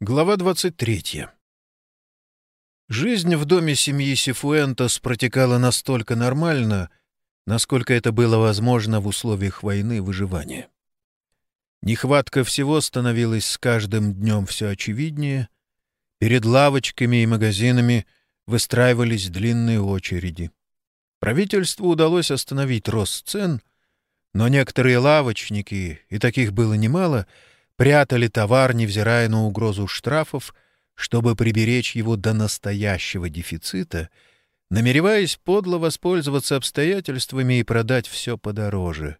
Глава 23. Жизнь в доме семьи Сифуэнтос протекала настолько нормально, насколько это было возможно в условиях войны выживания. Нехватка всего становилась с каждым днем все очевиднее. Перед лавочками и магазинами выстраивались длинные очереди. Правительству удалось остановить рост цен, но некоторые лавочники, и таких было немало, — прятали товар, невзирая на угрозу штрафов, чтобы приберечь его до настоящего дефицита, намереваясь подло воспользоваться обстоятельствами и продать все подороже.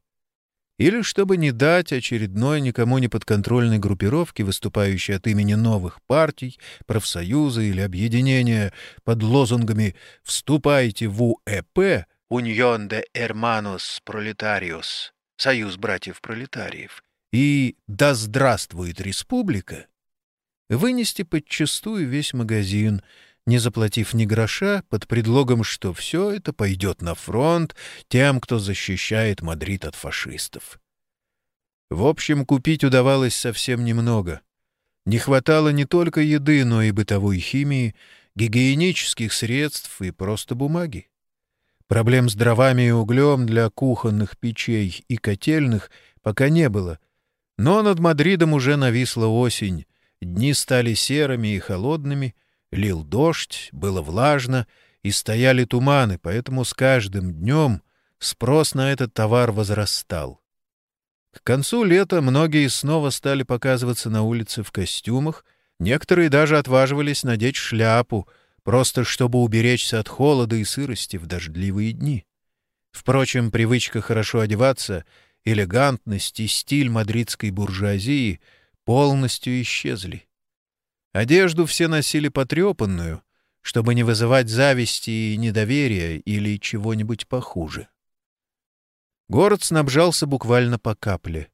Или чтобы не дать очередной никому не подконтрольной группировке, выступающей от имени новых партий, профсоюза или объединения под лозунгами «Вступайте в УЭП» «Union de Hermanos Proletarios» — «Союз братьев-пролетариев», и «Да здравствует республика!» вынести подчистую весь магазин, не заплатив ни гроша, под предлогом, что все это пойдет на фронт тем, кто защищает Мадрид от фашистов. В общем, купить удавалось совсем немного. Не хватало не только еды, но и бытовой химии, гигиенических средств и просто бумаги. Проблем с дровами и углем для кухонных печей и котельных пока не было — но над Мадридом уже нависла осень, дни стали серыми и холодными, лил дождь, было влажно и стояли туманы, поэтому с каждым днем спрос на этот товар возрастал. К концу лета многие снова стали показываться на улице в костюмах, некоторые даже отваживались надеть шляпу, просто чтобы уберечься от холода и сырости в дождливые дни. Впрочем, привычка хорошо одеваться — элегантность и стиль мадридской буржуазии полностью исчезли. Одежду все носили потрепанную, чтобы не вызывать зависти и недоверия или чего-нибудь похуже. Город снабжался буквально по капле.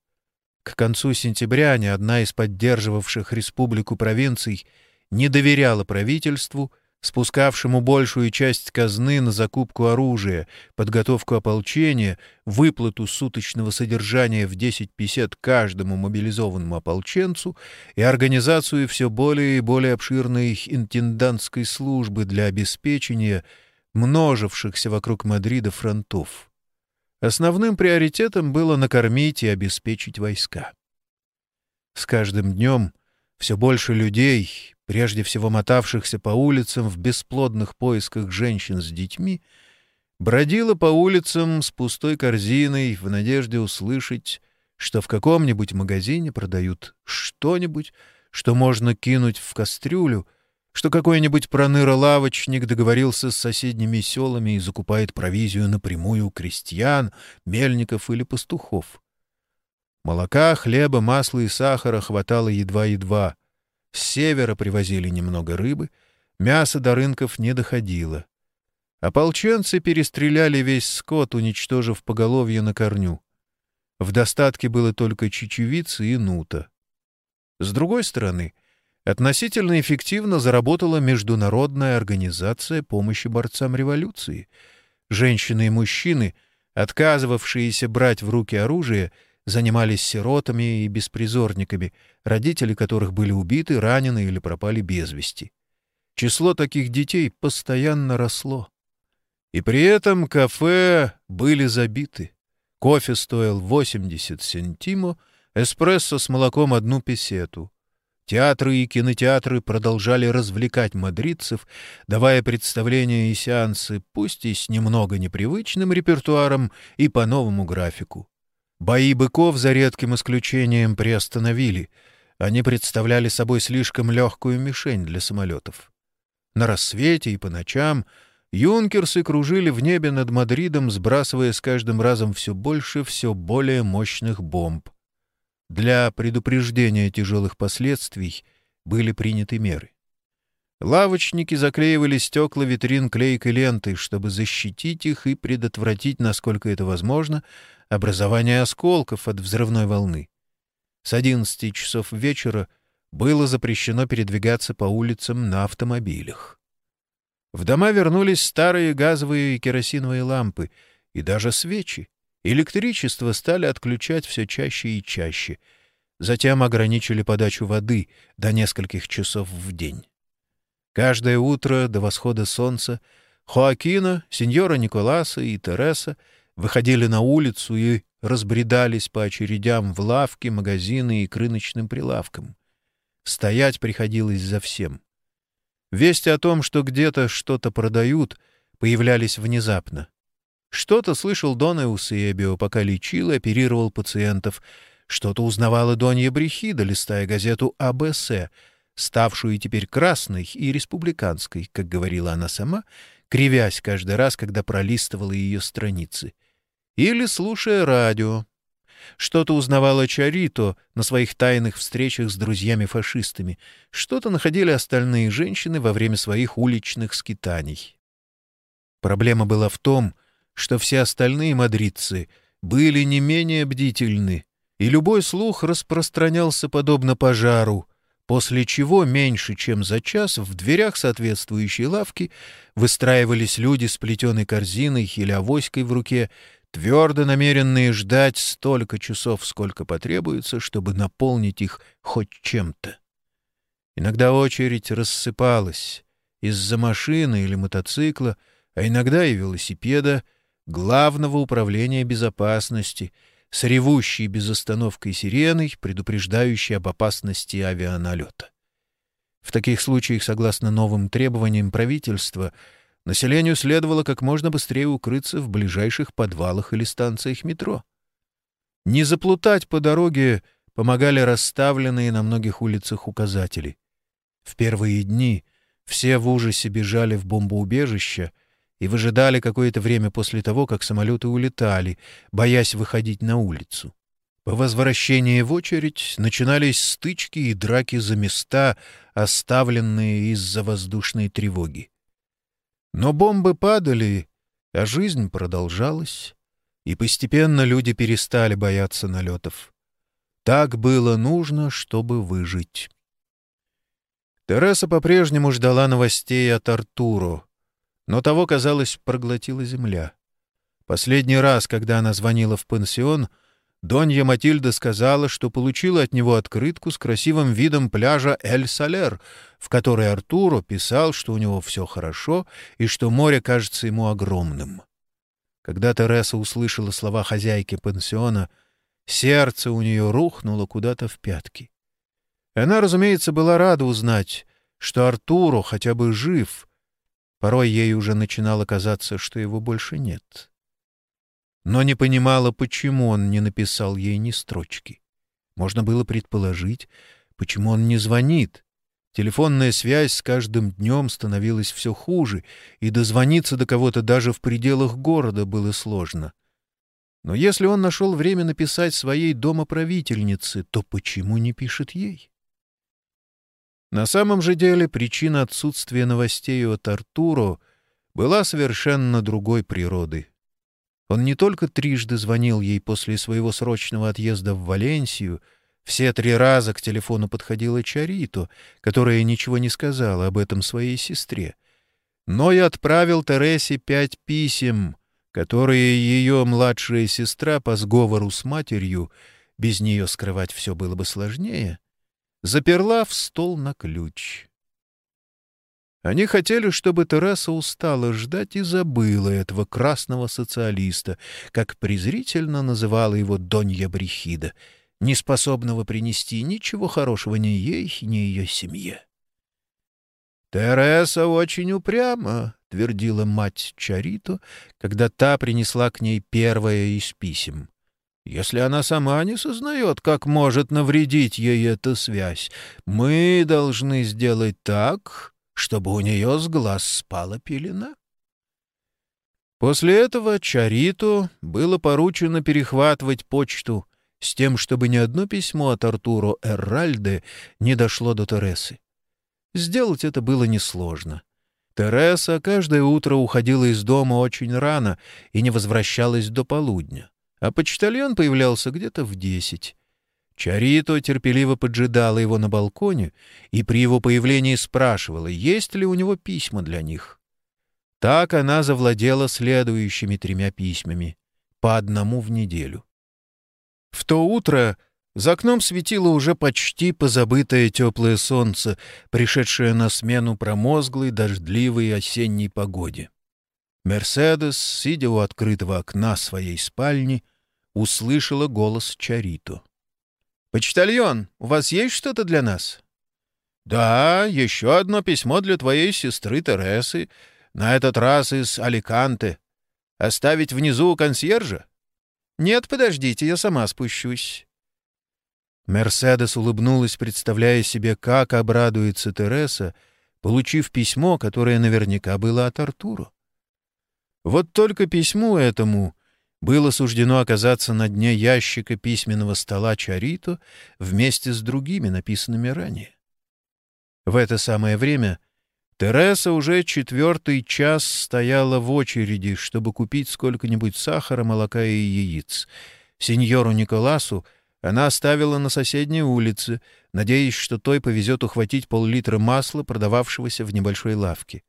К концу сентября ни одна из поддерживавших республику провинций не доверяла правительству спускавшему большую часть казны на закупку оружия, подготовку ополчения, выплату суточного содержания в 10-50 каждому мобилизованному ополченцу и организацию все более и более обширной интендантской службы для обеспечения множившихся вокруг Мадрида фронтов. Основным приоритетом было накормить и обеспечить войска. С каждым днем все больше людей, прежде всего мотавшихся по улицам в бесплодных поисках женщин с детьми, бродила по улицам с пустой корзиной в надежде услышать, что в каком-нибудь магазине продают что-нибудь, что можно кинуть в кастрюлю, что какой-нибудь проныра-лавочник договорился с соседними селами и закупает провизию напрямую у крестьян, мельников или пастухов. Молока, хлеба, масла и сахара хватало едва-едва. С севера привозили немного рыбы, мясо до рынков не доходило. Ополченцы перестреляли весь скот, уничтожив поголовье на корню. В достатке было только чечевицы и нута. С другой стороны, относительно эффективно заработала Международная организация помощи борцам революции. Женщины и мужчины, отказывавшиеся брать в руки оружие, — занимались сиротами и беспризорниками, родители которых были убиты, ранены или пропали без вести. Число таких детей постоянно росло. И при этом кафе были забиты. Кофе стоил 80 сентимо, эспрессо с молоком одну песету. Театры и кинотеатры продолжали развлекать мадридцев, давая представления и сеансы, пусть и с немного непривычным репертуаром и по новому графику. Бои быков, за редким исключением, приостановили. Они представляли собой слишком легкую мишень для самолетов. На рассвете и по ночам юнкерсы кружили в небе над Мадридом, сбрасывая с каждым разом все больше, все более мощных бомб. Для предупреждения тяжелых последствий были приняты меры. Лавочники заклеивали стекла витрин клейкой лентой, чтобы защитить их и предотвратить, насколько это возможно, образование осколков от взрывной волны. С 11 часов вечера было запрещено передвигаться по улицам на автомобилях. В дома вернулись старые газовые и керосиновые лампы и даже свечи. Электричество стали отключать все чаще и чаще. Затем ограничили подачу воды до нескольких часов в день. Каждое утро до восхода солнца Хоакина, сеньора Николаса и Тереса выходили на улицу и разбредались по очередям в лавки, магазины и к рыночным прилавкам. Стоять приходилось за всем. Вести о том, что где-то что-то продают, появлялись внезапно. Что-то слышал Дон Эусебио, пока лечил и оперировал пациентов. Что-то узнавала Донья Брехида, листая газету АБС, ставшую теперь красной и республиканской, как говорила она сама, кривясь каждый раз, когда пролистывала ее страницы. Или слушая радио. Что-то узнавала Чарито на своих тайных встречах с друзьями-фашистами, что-то находили остальные женщины во время своих уличных скитаний. Проблема была в том, что все остальные мадридцы были не менее бдительны, и любой слух распространялся подобно пожару, после чего меньше чем за час в дверях соответствующей лавки выстраивались люди с плетеной корзиной или авоськой в руке, твердо намеренные ждать столько часов, сколько потребуется, чтобы наполнить их хоть чем-то. Иногда очередь рассыпалась из-за машины или мотоцикла, а иногда и велосипеда, главного управления безопасности, с ревущей безостановкой сиреной, предупреждающей об опасности авианалета. В таких случаях, согласно новым требованиям правительства, населению следовало как можно быстрее укрыться в ближайших подвалах или станциях метро. Не заплутать по дороге помогали расставленные на многих улицах указатели. В первые дни все в ужасе бежали в бомбоубежище и выжидали какое-то время после того, как самолеты улетали, боясь выходить на улицу. По возвращении в очередь начинались стычки и драки за места, оставленные из-за воздушной тревоги. Но бомбы падали, а жизнь продолжалась, и постепенно люди перестали бояться налетов. Так было нужно, чтобы выжить. Тереса по-прежнему ждала новостей от Артуру, но того, казалось, проглотила земля. Последний раз, когда она звонила в пансион — Донья Матильда сказала, что получила от него открытку с красивым видом пляжа Эль-Салер, в которой Артуру писал, что у него все хорошо и что море кажется ему огромным. Когда Тереса услышала слова хозяйки пансиона, сердце у нее рухнуло куда-то в пятки. Она, разумеется, была рада узнать, что Артуру хотя бы жив. Порой ей уже начинало казаться, что его больше нет но не понимала, почему он не написал ей ни строчки. Можно было предположить, почему он не звонит. Телефонная связь с каждым днем становилась все хуже, и дозвониться до кого-то даже в пределах города было сложно. Но если он нашел время написать своей домоправительнице, то почему не пишет ей? На самом же деле причина отсутствия новостей от Артуро была совершенно другой природы. Он не только трижды звонил ей после своего срочного отъезда в Валенсию, все три раза к телефону подходила Чарито, которая ничего не сказала об этом своей сестре, но и отправил Тересе пять писем, которые ее младшая сестра по сговору с матерью, без нее скрывать все было бы сложнее, заперла в стол на ключ. Они хотели, чтобы Тераса устала ждать и забыла этого красного социалиста, как презрительно называла его Донья Брехида, неспособного принести ничего хорошего ни ей, ни ее семье. «Тереса очень упряма», — твердила мать Чарито, когда та принесла к ней первое из писем. «Если она сама не сознает, как может навредить ей эта связь, мы должны сделать так, чтобы у нее с глаз спала пелена. После этого Чариту было поручено перехватывать почту с тем, чтобы ни одно письмо от Артуро Эрральде не дошло до Тересы. Сделать это было несложно. Тереса каждое утро уходила из дома очень рано и не возвращалась до полудня, а почтальон появлялся где-то в десять. Чарито терпеливо поджидала его на балконе и при его появлении спрашивала, есть ли у него письма для них. Так она завладела следующими тремя письмами, по одному в неделю. В то утро За окном светило уже почти позабытое теплое солнце, пришедшее на смену промозглой, дождливой осенней погоде. Мерседес, сидя у открытого окна своей спальни, услышала голос Чарито. «Почтальон, у вас есть что-то для нас?» «Да, еще одно письмо для твоей сестры Тересы, на этот раз из Аликанте. Оставить внизу у консьержа?» «Нет, подождите, я сама спущусь». Мерседес улыбнулась, представляя себе, как обрадуется Тереса, получив письмо, которое наверняка было от Артуру. Вот только письму этому было суждено оказаться на дне ящика письменного стола Чарито вместе с другими, написанными ранее. В это самое время Тереса уже четвертый час стояла в очереди, чтобы купить сколько-нибудь сахара, молока и яиц. Сеньору Николасу она оставила на соседней улице, надеясь, что той повезет ухватить пол-литра масла, продававшегося в небольшой лавке.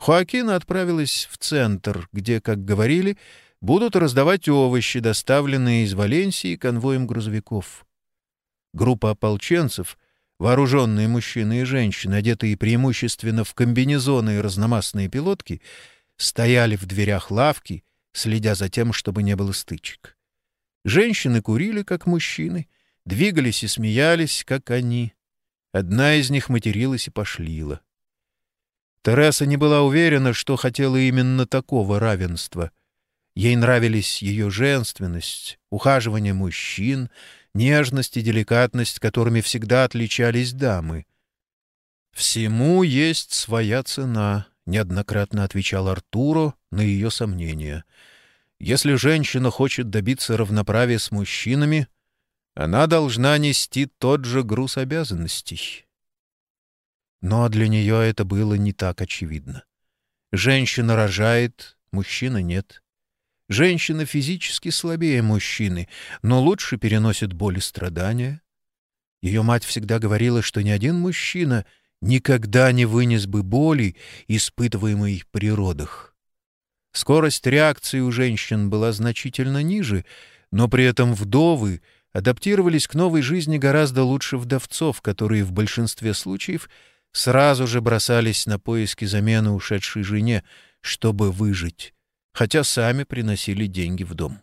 Хоакина отправилась в центр, где, как говорили, будут раздавать овощи, доставленные из Валенсии конвоем грузовиков. Группа ополченцев, вооруженные мужчины и женщины, одетые преимущественно в комбинезоны и разномастные пилотки, стояли в дверях лавки, следя за тем, чтобы не было стычек. Женщины курили, как мужчины, двигались и смеялись, как они. Одна из них материлась и пошлила. Тереса не была уверена, что хотела именно такого равенства. Ей нравились ее женственность, ухаживание мужчин, нежность и деликатность, которыми всегда отличались дамы. «Всему есть своя цена», — неоднократно отвечал Артуро на ее сомнения — если женщина хочет добиться равноправия с мужчинами, она должна нести тот же груз обязанностей. Но для нее это было не так очевидно. Женщина рожает, мужчина нет. Женщина физически слабее мужчины, но лучше переносит боль и страдания. Ее мать всегда говорила, что ни один мужчина никогда не вынес бы боли, испытываемой при родах. Скорость реакции у женщин была значительно ниже, но при этом вдовы адаптировались к новой жизни гораздо лучше вдовцов, которые в большинстве случаев сразу же бросались на поиски замены ушедшей жене, чтобы выжить, хотя сами приносили деньги в дом.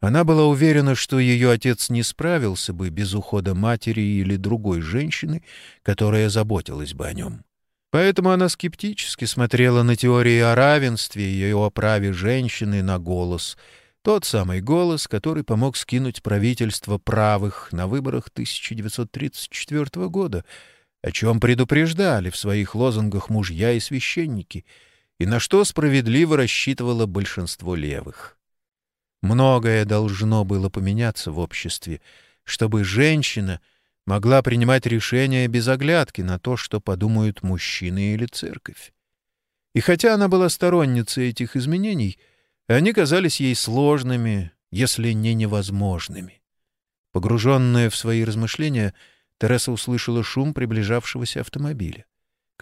Она была уверена, что ее отец не справился бы без ухода матери или другой женщины, которая заботилась бы о нем. Поэтому она скептически смотрела на теории о равенстве и о праве женщины на голос. Тот самый голос, который помог скинуть правительство правых на выборах 1934 года, о чем предупреждали в своих лозунгах мужья и священники, и на что справедливо рассчитывало большинство левых. Многое должно было поменяться в обществе, чтобы женщина — могла принимать решения без оглядки на то, что подумают мужчины или церковь. И хотя она была сторонницей этих изменений, они казались ей сложными, если не невозможными. Погруженная в свои размышления, Тереса услышала шум приближавшегося автомобиля,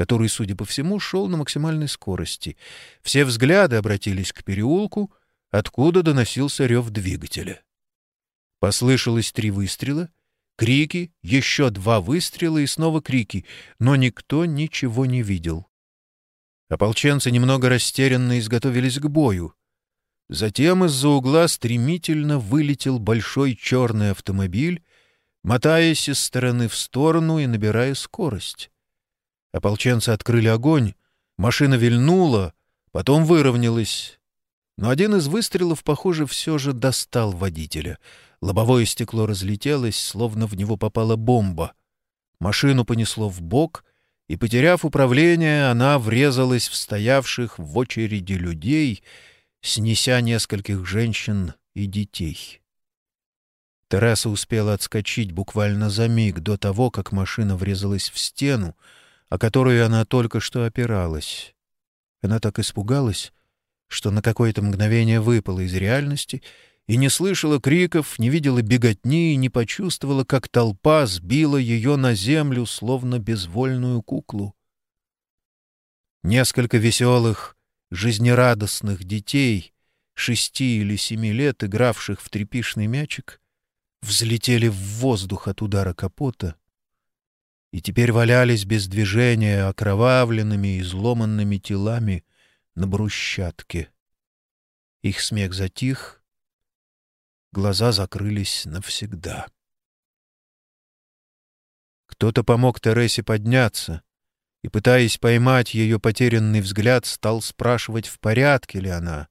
который, судя по всему, шел на максимальной скорости. Все взгляды обратились к переулку, откуда доносился рев двигателя. Послышалось три выстрела — Крики, еще два выстрела и снова крики, но никто ничего не видел. Ополченцы немного растерянно изготовились к бою. Затем из-за угла стремительно вылетел большой черный автомобиль, мотаясь из стороны в сторону и набирая скорость. Ополченцы открыли огонь, машина вильнула, потом выровнялась. Но один из выстрелов, похоже, все же достал водителя — Лобовое стекло разлетелось, словно в него попала бомба. Машину понесло в бок, и, потеряв управление, она врезалась в стоявших в очереди людей, снеся нескольких женщин и детей. Тереса успела отскочить буквально за миг до того, как машина врезалась в стену, о которую она только что опиралась. Она так испугалась, что на какое-то мгновение выпала из реальности — и не слышала криков, не видела беготни и не почувствовала, как толпа сбила ее на землю, словно безвольную куклу. Несколько веселых, жизнерадостных детей, шести или семи лет, игравших в трепишный мячик, взлетели в воздух от удара капота и теперь валялись без движения окровавленными и изломанными телами на брусчатке. Их смех затих, глаза закрылись навсегда. Кто-то помог Тересе подняться и, пытаясь поймать ее потерянный взгляд, стал спрашивать, в порядке ли она.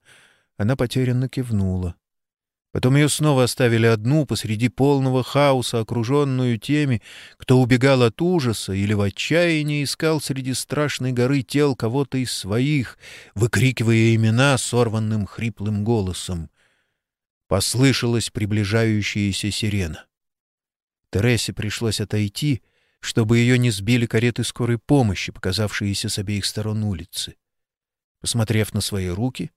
Она потерянно кивнула. Потом ее снова оставили одну посреди полного хаоса, окруженную теми, кто убегал от ужаса или в отчаянии искал среди страшной горы тел кого-то из своих, выкрикивая имена сорванным хриплым голосом. Послышалась приближающаяся сирена. Тересе пришлось отойти, чтобы ее не сбили кареты скорой помощи, показавшиеся с обеих сторон улицы. Посмотрев на свои руки,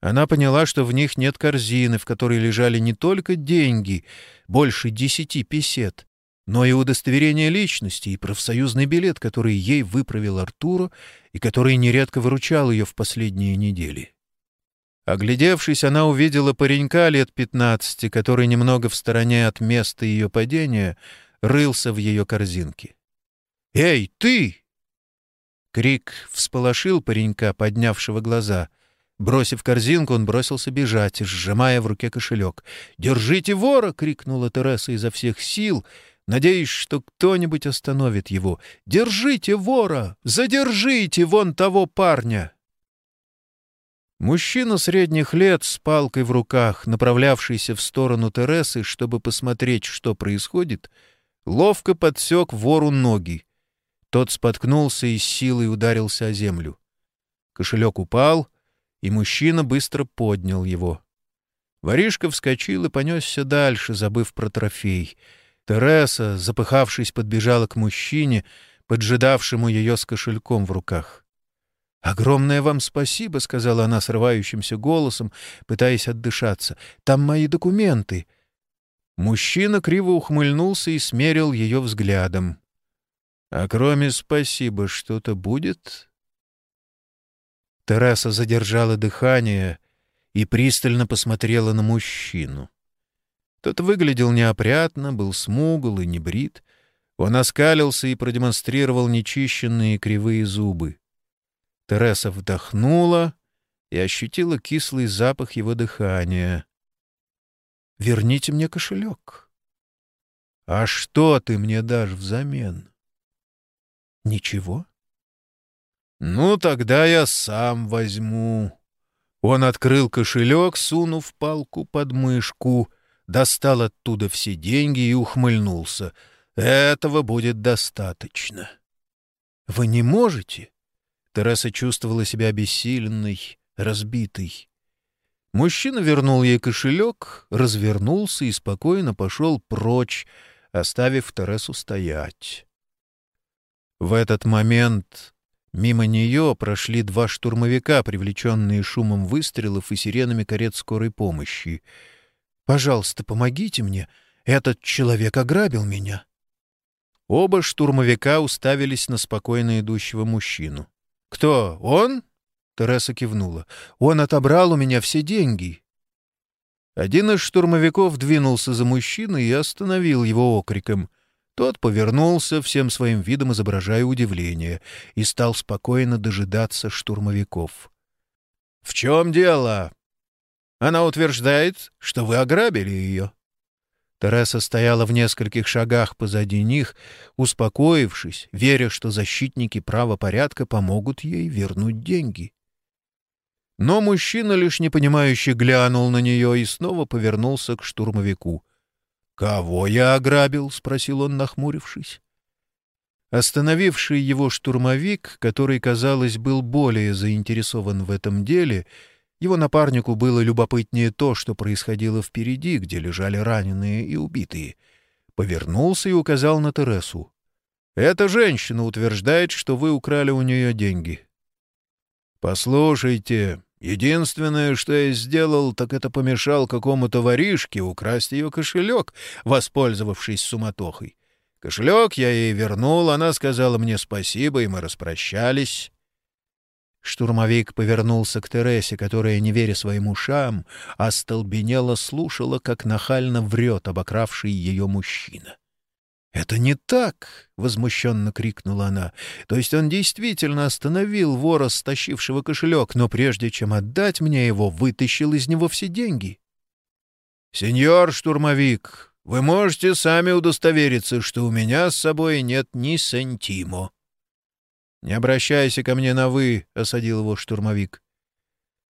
она поняла, что в них нет корзины, в которой лежали не только деньги, больше десяти песет, но и удостоверение личности и профсоюзный билет, который ей выправил Артуро и который нередко выручал ее в последние недели. Оглядевшись, она увидела паренька лет пятнадцати, который немного в стороне от места ее падения рылся в ее корзинке. «Эй, ты!» Крик всполошил паренька, поднявшего глаза — Бросив корзинку, он бросился бежать, сжимая в руке кошелек. «Держите вора!» — крикнула Тереса изо всех сил, надеясь, что кто-нибудь остановит его. «Держите вора! Задержите вон того парня!» Мужчина средних лет с палкой в руках, направлявшийся в сторону Тересы, чтобы посмотреть, что происходит, ловко подсек вору ноги. Тот споткнулся и силой ударился о землю. Кошелек упал — и мужчина быстро поднял его. Воришка вскочил и понесся дальше, забыв про трофей. Тереса, запыхавшись, подбежала к мужчине, поджидавшему ее с кошельком в руках. «Огромное вам спасибо», — сказала она срывающимся голосом, пытаясь отдышаться. «Там мои документы». Мужчина криво ухмыльнулся и смерил ее взглядом. «А кроме спасибо что-то будет?» Тераса задержала дыхание и пристально посмотрела на мужчину. Тот выглядел неопрятно, был смугл и небрит. Он оскалился и продемонстрировал нечищенные кривые зубы. Тереса вдохнула и ощутила кислый запах его дыхания. «Верните мне кошелек». «А что ты мне дашь взамен?» «Ничего». «Ну, тогда я сам возьму». Он открыл кошелек, сунув палку под мышку, достал оттуда все деньги и ухмыльнулся. «Этого будет достаточно». «Вы не можете?» Терesa чувствовала себя обессиленной, разбитой. Мужчина вернул ей кошелек, развернулся и спокойно пошел прочь, оставив Тересу стоять. В этот момент Мимо нее прошли два штурмовика, привлеченные шумом выстрелов и сиренами карет скорой помощи. «Пожалуйста, помогите мне. Этот человек ограбил меня». Оба штурмовика уставились на спокойно идущего мужчину. «Кто? Он?» — Тереса кивнула. «Он отобрал у меня все деньги». Один из штурмовиков двинулся за мужчиной и остановил его окриком. Тот повернулся, всем своим видом изображая удивление, и стал спокойно дожидаться штурмовиков. — В чем дело? Она утверждает, что вы ограбили ее. Тереса стояла в нескольких шагах позади них, успокоившись, веря, что защитники правопорядка помогут ей вернуть деньги. Но мужчина лишь непонимающе глянул на нее и снова повернулся к штурмовику. «Кого я ограбил?» — спросил он, нахмурившись. Остановивший его штурмовик, который, казалось, был более заинтересован в этом деле, его напарнику было любопытнее то, что происходило впереди, где лежали раненые и убитые. Повернулся и указал на Тересу. «Эта женщина утверждает, что вы украли у нее деньги». «Послушайте, Единственное, что я сделал, так это помешал какому-то воришке украсть ее кошелек, воспользовавшись суматохой. Кошелек я ей вернул, она сказала мне спасибо, и мы распрощались. Штурмовик повернулся к Тересе, которая, не веря своим ушам, остолбенело слушала, как нахально врет обокравший ее мужчина. «Это не так!» — возмущенно крикнула она. «То есть он действительно остановил вора, стащившего кошелек, но прежде чем отдать мне его, вытащил из него все деньги». «Сеньор штурмовик, вы можете сами удостовериться, что у меня с собой нет ни сантимо». «Не обращайся ко мне на «вы», — осадил его штурмовик.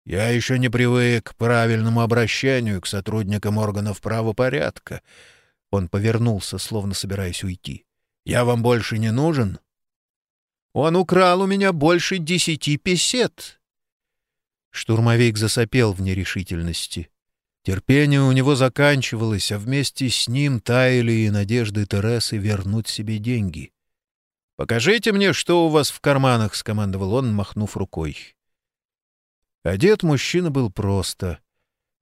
«Я еще не привык к правильному обращению к сотрудникам органов правопорядка». Он повернулся, словно собираясь уйти. «Я вам больше не нужен?» «Он украл у меня больше десяти песет!» Штурмовик засопел в нерешительности. Терпение у него заканчивалось, а вместе с ним таяли и надежды Тересы вернуть себе деньги. «Покажите мне, что у вас в карманах», — скомандовал он, махнув рукой. Одет мужчина был просто.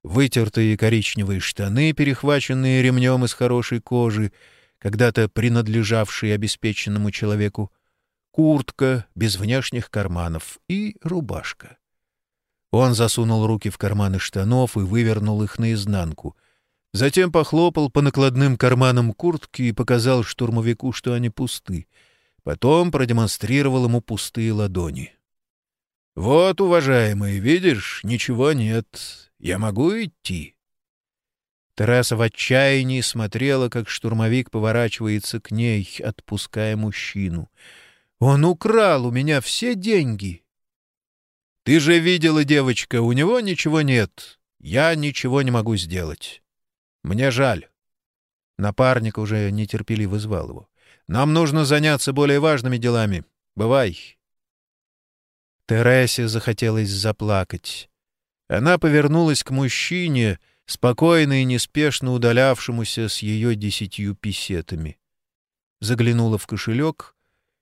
Вытертые коричневые штаны, перехваченные ремнем из хорошей кожи, когда-то принадлежавшие обеспеченному человеку, куртка без внешних карманов и рубашка. Он засунул руки в карманы штанов и вывернул их наизнанку. Затем похлопал по накладным карманам куртки и показал штурмовику, что они пусты — Потом продемонстрировал ему пустые ладони. «Вот, уважаемый, видишь, ничего нет. Я могу идти?» Тераса в отчаянии смотрела, как штурмовик поворачивается к ней, отпуская мужчину. «Он украл у меня все деньги!» «Ты же видела, девочка, у него ничего нет. Я ничего не могу сделать. Мне жаль». Напарник уже нетерпеливо звал его. Нам нужно заняться более важными делами. Бывай. Тересе захотелось заплакать. Она повернулась к мужчине, спокойно и неспешно удалявшемуся с ее десятью писетами. Заглянула в кошелек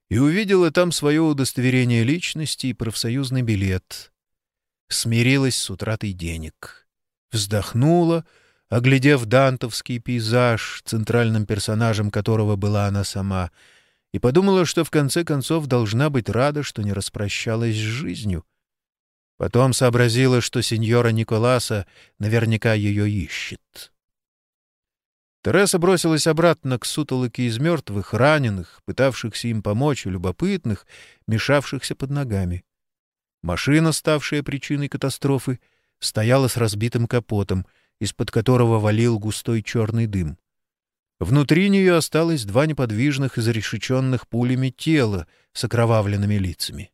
и увидела там свое удостоверение личности и профсоюзный билет. Смирилась с утратой денег. Вздохнула — оглядев дантовский пейзаж, центральным персонажем которого была она сама, и подумала, что в конце концов должна быть рада, что не распрощалась с жизнью. Потом сообразила, что сеньора Николаса наверняка ее ищет. Тереса бросилась обратно к сутолоке из мертвых, раненых, пытавшихся им помочь, любопытных, мешавшихся под ногами. Машина, ставшая причиной катастрофы, стояла с разбитым капотом — из-под которого валил густой черный дым. Внутри нее осталось два неподвижных, изрешеченных пулями тела с окровавленными лицами.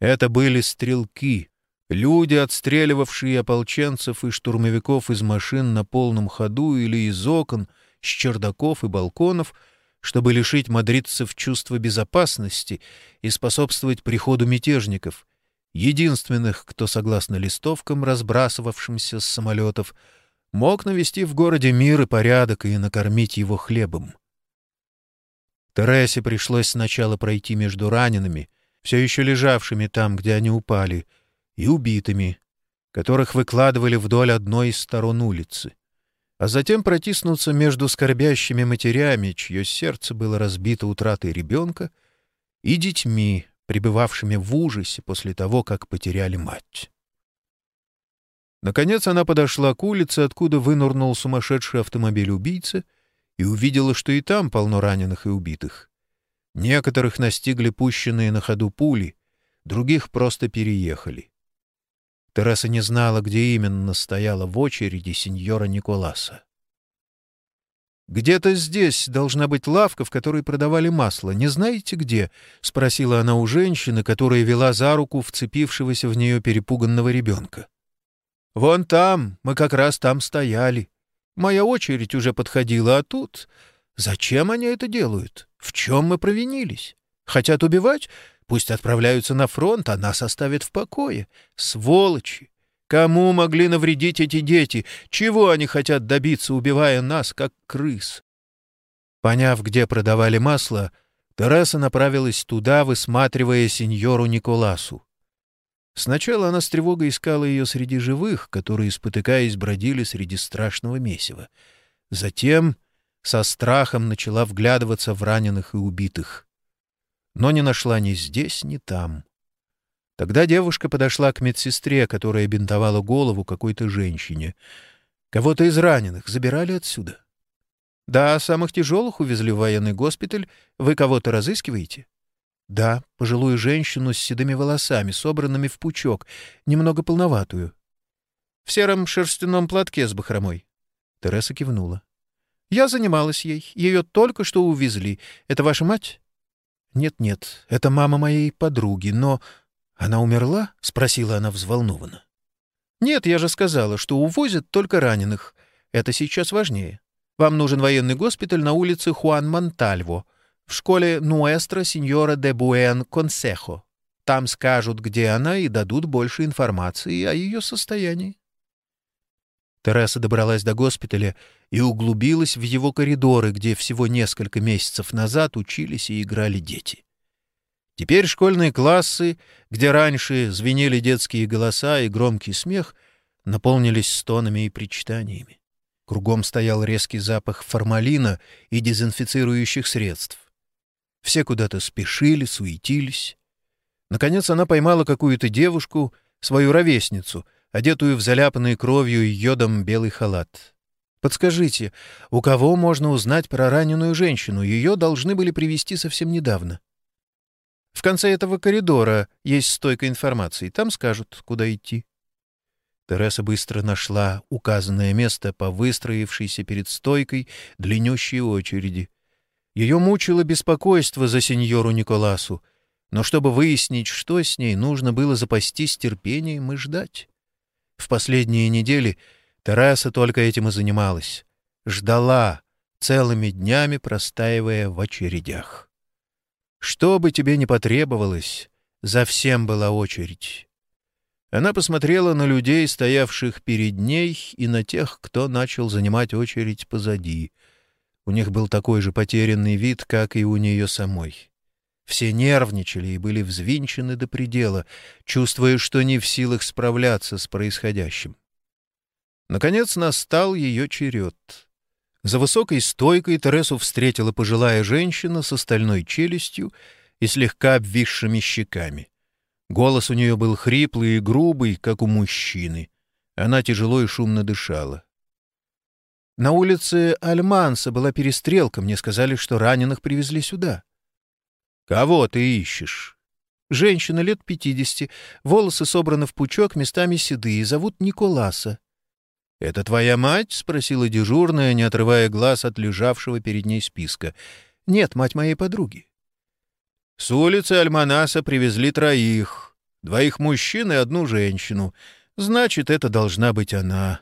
Это были стрелки, люди, отстреливавшие ополченцев и штурмовиков из машин на полном ходу или из окон, с чердаков и балконов, чтобы лишить мадридцев чувства безопасности и способствовать приходу мятежников — единственных, кто, согласно листовкам, разбрасывавшимся с самолетов, мог навести в городе мир и порядок и накормить его хлебом. Тересе пришлось сначала пройти между ранеными, все еще лежавшими там, где они упали, и убитыми, которых выкладывали вдоль одной из сторон улицы, а затем протиснуться между скорбящими матерями, чье сердце было разбито утратой ребенка, и детьми, пребывавшими в ужасе после того, как потеряли мать. Наконец она подошла к улице, откуда вынурнул сумасшедший автомобиль убийцы, и увидела, что и там полно раненых и убитых. Некоторых настигли пущенные на ходу пули, других просто переехали. Тераса не знала, где именно стояла в очереди сеньора Николаса. «Где-то здесь должна быть лавка, в которой продавали масло. Не знаете где?» — спросила она у женщины, которая вела за руку вцепившегося в нее перепуганного ребенка. «Вон там, мы как раз там стояли. Моя очередь уже подходила, а тут... Зачем они это делают? В чем мы провинились? Хотят убивать? Пусть отправляются на фронт, а нас оставят в покое. Сволочи! Кому могли навредить эти дети? Чего они хотят добиться, убивая нас, как крыс? Поняв, где продавали масло, Терesa направилась туда, высматривая сеньору Николасу. Сначала она с тревогой искала ее среди живых, которые, спотыкаясь, бродили среди страшного месива. Затем со страхом начала вглядываться в раненых и убитых. Но не нашла ни здесь, ни там. Тогда девушка подошла к медсестре, которая бинтовала голову какой-то женщине. Кого-то из раненых забирали отсюда. «Да, самых тяжелых увезли в военный госпиталь. Вы кого-то разыскиваете?» «Да, пожилую женщину с седыми волосами, собранными в пучок, немного полноватую». «В сером шерстяном платке с бахромой». Тереса кивнула. «Я занималась ей. Ее только что увезли. Это ваша мать?» «Нет-нет, это мама моей подруги, но...» «Она умерла?» — спросила она взволнованно. «Нет, я же сказала, что увозят только раненых. Это сейчас важнее. Вам нужен военный госпиталь на улице Хуан Монтальво, в школе Нуэстро Синьора де Буэн Консехо. Там скажут, где она, и дадут больше информации о ее состоянии». Тереса добралась до госпиталя и углубилась в его коридоры, где всего несколько месяцев назад учились и играли дети. Теперь школьные классы, где раньше звенели детские голоса и громкий смех, наполнились стонами и причитаниями. Кругом стоял резкий запах формалина и дезинфицирующих средств. Все куда-то спешили, суетились. Наконец она поймала какую-то девушку, свою ровесницу, одетую в заляпанный кровью и йодом белый халат. «Подскажите, у кого можно узнать про раненую женщину? Ее должны были привести совсем недавно». В конце этого коридора есть стойка информации. Там скажут, куда идти. Тереса быстро нашла указанное место по выстроившейся перед стойкой длиннющей очереди. Ее мучило беспокойство за сеньору Николасу, но чтобы выяснить, что с ней, нужно было запастись терпением и ждать. В последние недели Тереса только этим и занималась. Ждала, целыми днями простаивая в очередях. Что бы тебе ни потребовалось, за всем была очередь. Она посмотрела на людей, стоявших перед ней, и на тех, кто начал занимать очередь позади. У них был такой же потерянный вид, как и у нее самой. Все нервничали и были взвинчены до предела, чувствуя, что не в силах справляться с происходящим. Наконец настал ее черед. За высокой стойкой Тересу встретила пожилая женщина с остальной челюстью и слегка обвисшими щеками. Голос у нее был хриплый и грубый, как у мужчины. Она тяжело и шумно дышала. На улице Альманса была перестрелка. Мне сказали, что раненых привезли сюда. «Кого ты ищешь?» «Женщина лет пятидесяти, волосы собраны в пучок, местами седые, зовут Николаса. «Это твоя мать?» — спросила дежурная, не отрывая глаз от лежавшего перед ней списка. «Нет, мать моей подруги». С улицы Альманаса привезли троих. Двоих мужчин и одну женщину. Значит, это должна быть она.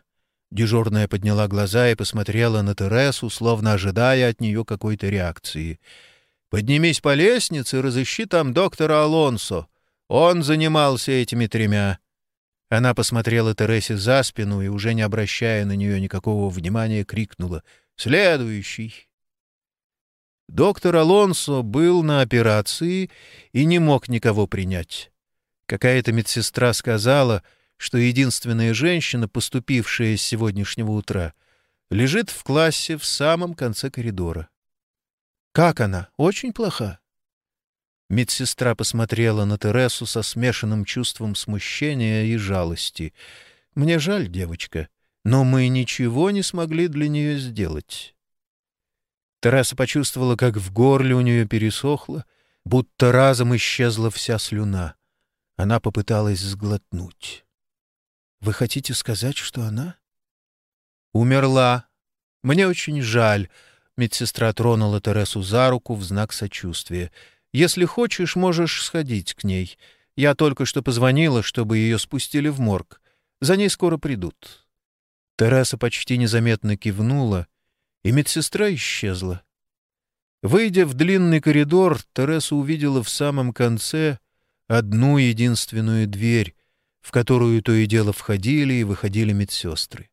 Дежурная подняла глаза и посмотрела на Тересу, словно ожидая от нее какой-то реакции. «Поднимись по лестнице и разыщи там доктора Алонсо. Он занимался этими тремя. Она посмотрела Тересе за спину и, уже не обращая на нее никакого внимания, крикнула «Следующий!». Доктор Алонсо был на операции и не мог никого принять. Какая-то медсестра сказала, что единственная женщина, поступившая с сегодняшнего утра, лежит в классе в самом конце коридора. «Как она? Очень плоха?» Медсестра посмотрела на Тересу со смешанным чувством смущения и жалости. «Мне жаль, девочка, но мы ничего не смогли для нее сделать». Тереса почувствовала, как в горле у нее пересохло, будто разом исчезла вся слюна. Она попыталась сглотнуть. «Вы хотите сказать, что она?» «Умерла. Мне очень жаль». Медсестра тронула Тересу за руку в знак сочувствия. Если хочешь, можешь сходить к ней. Я только что позвонила, чтобы ее спустили в морг. За ней скоро придут». Тераса почти незаметно кивнула, и медсестра исчезла. Выйдя в длинный коридор, Тереса увидела в самом конце одну единственную дверь, в которую то и дело входили и выходили медсестры.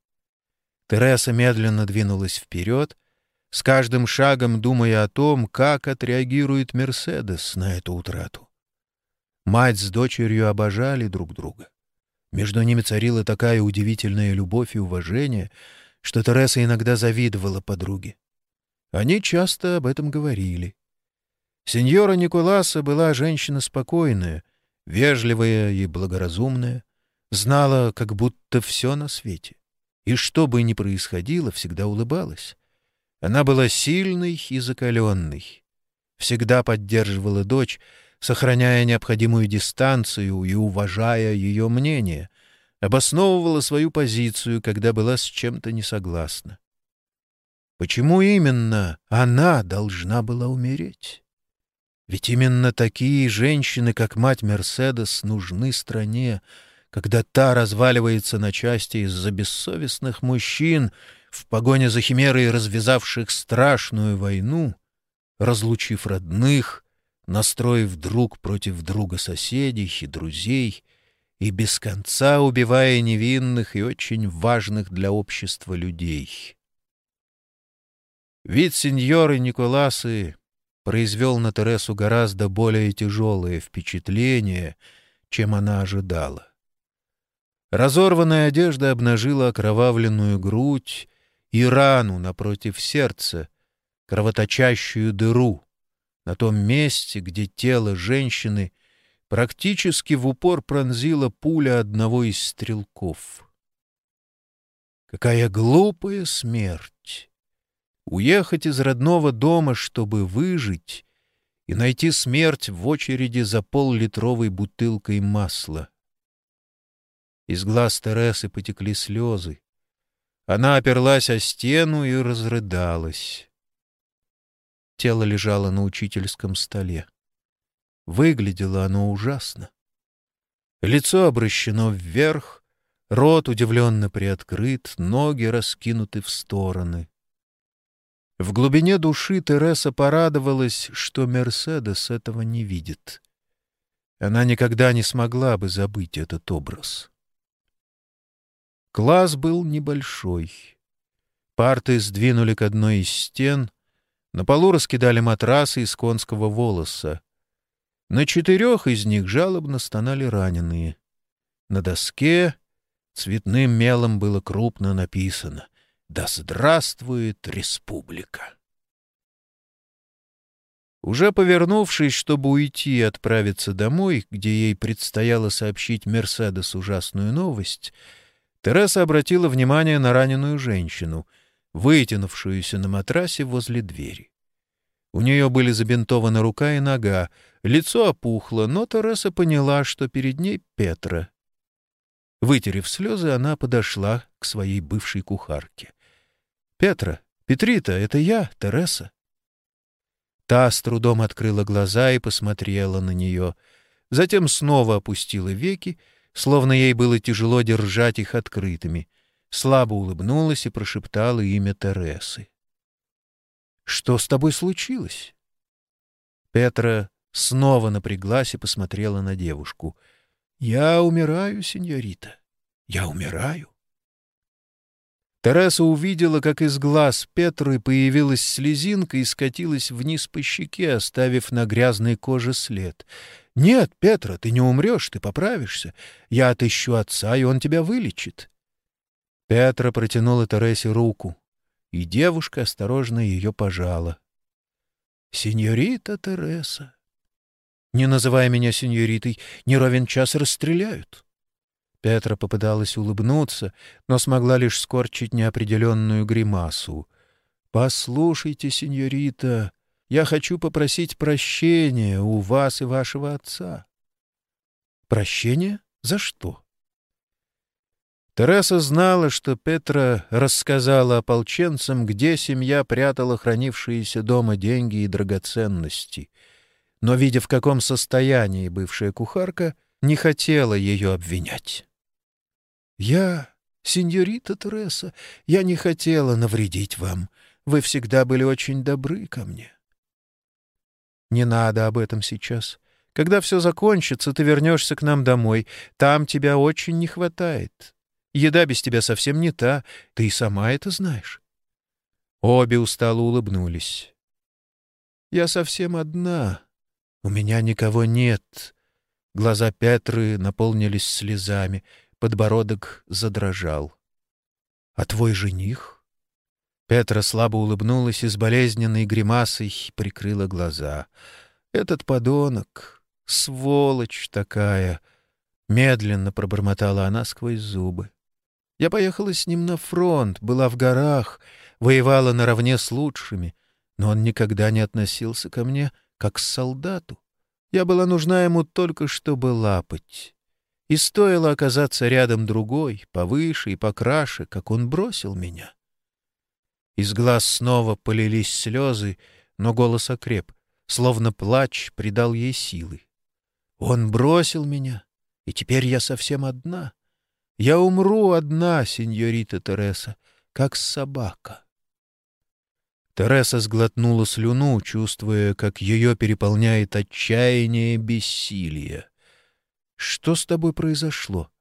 Тереса медленно двинулась вперед, с каждым шагом думая о том, как отреагирует Мерседес на эту утрату. Мать с дочерью обожали друг друга. Между ними царила такая удивительная любовь и уважение, что Тереса иногда завидовала подруге. Они часто об этом говорили. Сеньора Николаса была женщина спокойная, вежливая и благоразумная, знала как будто все на свете. И что бы ни происходило, всегда улыбалась. Она была сильной и закаленной. Всегда поддерживала дочь, сохраняя необходимую дистанцию и уважая ее мнение, обосновывала свою позицию, когда была с чем-то не согласна. Почему именно она должна была умереть? Ведь именно такие женщины, как мать Мерседес, нужны стране, когда та разваливается на части из-за бессовестных мужчин в погоне за химерой, развязавших страшную войну, разлучив родных, настроив друг против друга соседей и друзей и без конца убивая невинных и очень важных для общества людей. Вид сеньоры Николасы произвел на Тересу гораздо более тяжелое впечатление, чем она ожидала. Разорванная одежда обнажила окровавленную грудь и рану напротив сердца, кровоточащую дыру, на том месте, где тело женщины практически в упор пронзила пуля одного из стрелков. Какая глупая смерть! Уехать из родного дома, чтобы выжить, и найти смерть в очереди за пол-литровой бутылкой масла. Из глаз Тересы потекли слезы. Она оперлась о стену и разрыдалась. Тело лежало на учительском столе. Выглядело оно ужасно. Лицо обращено вверх, рот удивленно приоткрыт, ноги раскинуты в стороны. В глубине души Тереса порадовалась, что Мерседес этого не видит. Она никогда не смогла бы забыть этот образ. Класс был небольшой. Парты сдвинули к одной из стен, на полу раскидали матрасы из конского волоса. На четырех из них жалобно стонали раненые. На доске цветным мелом было крупно написано да здравствует республика! Уже повернувшись, чтобы уйти и отправиться домой, где ей предстояло сообщить Мерседес ужасную новость, Тереса обратила внимание на раненую женщину, вытянувшуюся на матрасе возле двери. У нее были забинтованы рука и нога, лицо опухло, но Тереса поняла, что перед ней Петра. Вытерев слезы, она подошла к своей бывшей кухарке. «Петра, Петрита, это я, Тереса». Та с трудом открыла глаза и посмотрела на нее, затем снова опустила веки, словно ей было тяжело держать их открытыми, слабо улыбнулась и прошептала имя Тересы. «Что с тобой случилось?» Петра снова напряглась и посмотрела на девушку. «Я умираю, сеньорита, я умираю». Тереса увидела, как из глаз Петры появилась слезинка и скатилась вниз по щеке, оставив на грязной коже след. «Нет, Петра, ты не умрешь, ты поправишься. Я отыщу отца, и он тебя вылечит». Петра протянула Тересе руку, и девушка осторожно ее пожала. «Сеньорита Тереса!» «Не называй меня сеньоритой, не ровен час расстреляют». Петра попыталась улыбнуться, но смогла лишь скорчить неопределенную гримасу. «Послушайте, сеньорита, я хочу попросить прощения у вас и вашего отца». «Прощение? За что?» Тереса знала, что Петра рассказала ополченцам, где семья прятала хранившиеся дома деньги и драгоценности. Но, видя, в каком состоянии бывшая кухарка, не хотела ее обвинять. «Я, сеньорита Тереса, я не хотела навредить вам. Вы всегда были очень добры ко мне». «Не надо об этом сейчас. Когда все закончится, ты вернешься к нам домой. Там тебя очень не хватает. Еда без тебя совсем не та, ты и сама это знаешь». Обе устало улыбнулись. «Я совсем одна. У меня никого нет». Глаза Петры наполнились слезами. Подбородок задрожал. «А твой жених?» Петра слабо улыбнулась и с болезненной гримасой прикрыла глаза. «Этот подонок «Сволочь такая!» — медленно пробормотала она сквозь зубы. «Я поехала с ним на фронт, была в горах, воевала наравне с лучшими, но он никогда не относился ко мне как к солдату. Я была нужна ему только, чтобы лапать. И стоило оказаться рядом другой, повыше и покраше, как он бросил меня. Из глаз снова полились слезы, но голос окреп, словно плач придал ей силы. Он бросил меня, и теперь я совсем одна. Я умру одна, сеньорита Тереса, как собака. Тереса сглотнула слюну, чувствуя, как ее переполняет отчаяние и бессилие. «Что с тобой произошло?»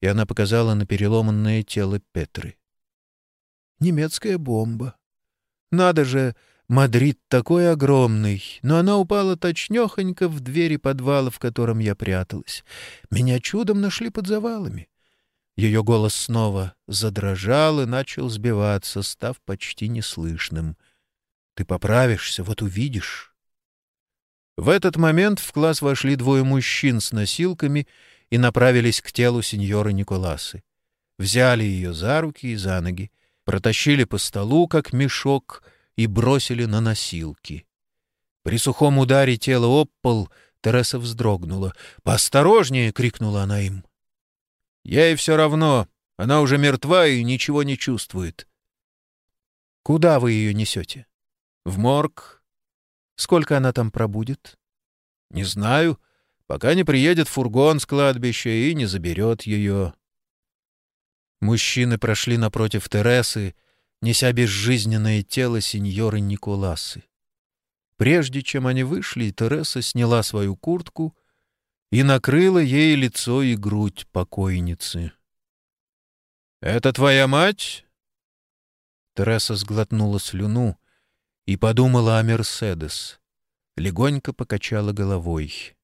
И она показала на переломанное тело Петры. «Немецкая бомба. Надо же, Мадрид такой огромный, но она упала точнёхонько в двери подвала, в котором я пряталась. Меня чудом нашли под завалами». Ее голос снова задрожал и начал сбиваться, став почти неслышным. «Ты поправишься, вот увидишь». В этот момент в класс вошли двое мужчин с носилками и направились к телу сеньора Николасы. Взяли ее за руки и за ноги, протащили по столу, как мешок, и бросили на носилки. При сухом ударе тела об пол Тереса вздрогнула. «Поосторожнее!» — крикнула она им. «Ей все равно. Она уже мертва и ничего не чувствует». «Куда вы ее несете?» «В морг. Сколько она там пробудет? — Не знаю, пока не приедет фургон с кладбища и не заберет ее. Мужчины прошли напротив Тересы, неся безжизненное тело сеньоры Николасы. Прежде чем они вышли, Тереса сняла свою куртку и накрыла ей лицо и грудь покойницы. «Это твоя мать?» Тереса сглотнула слюну, и подумала о Мерседес. Легонько покачала головой.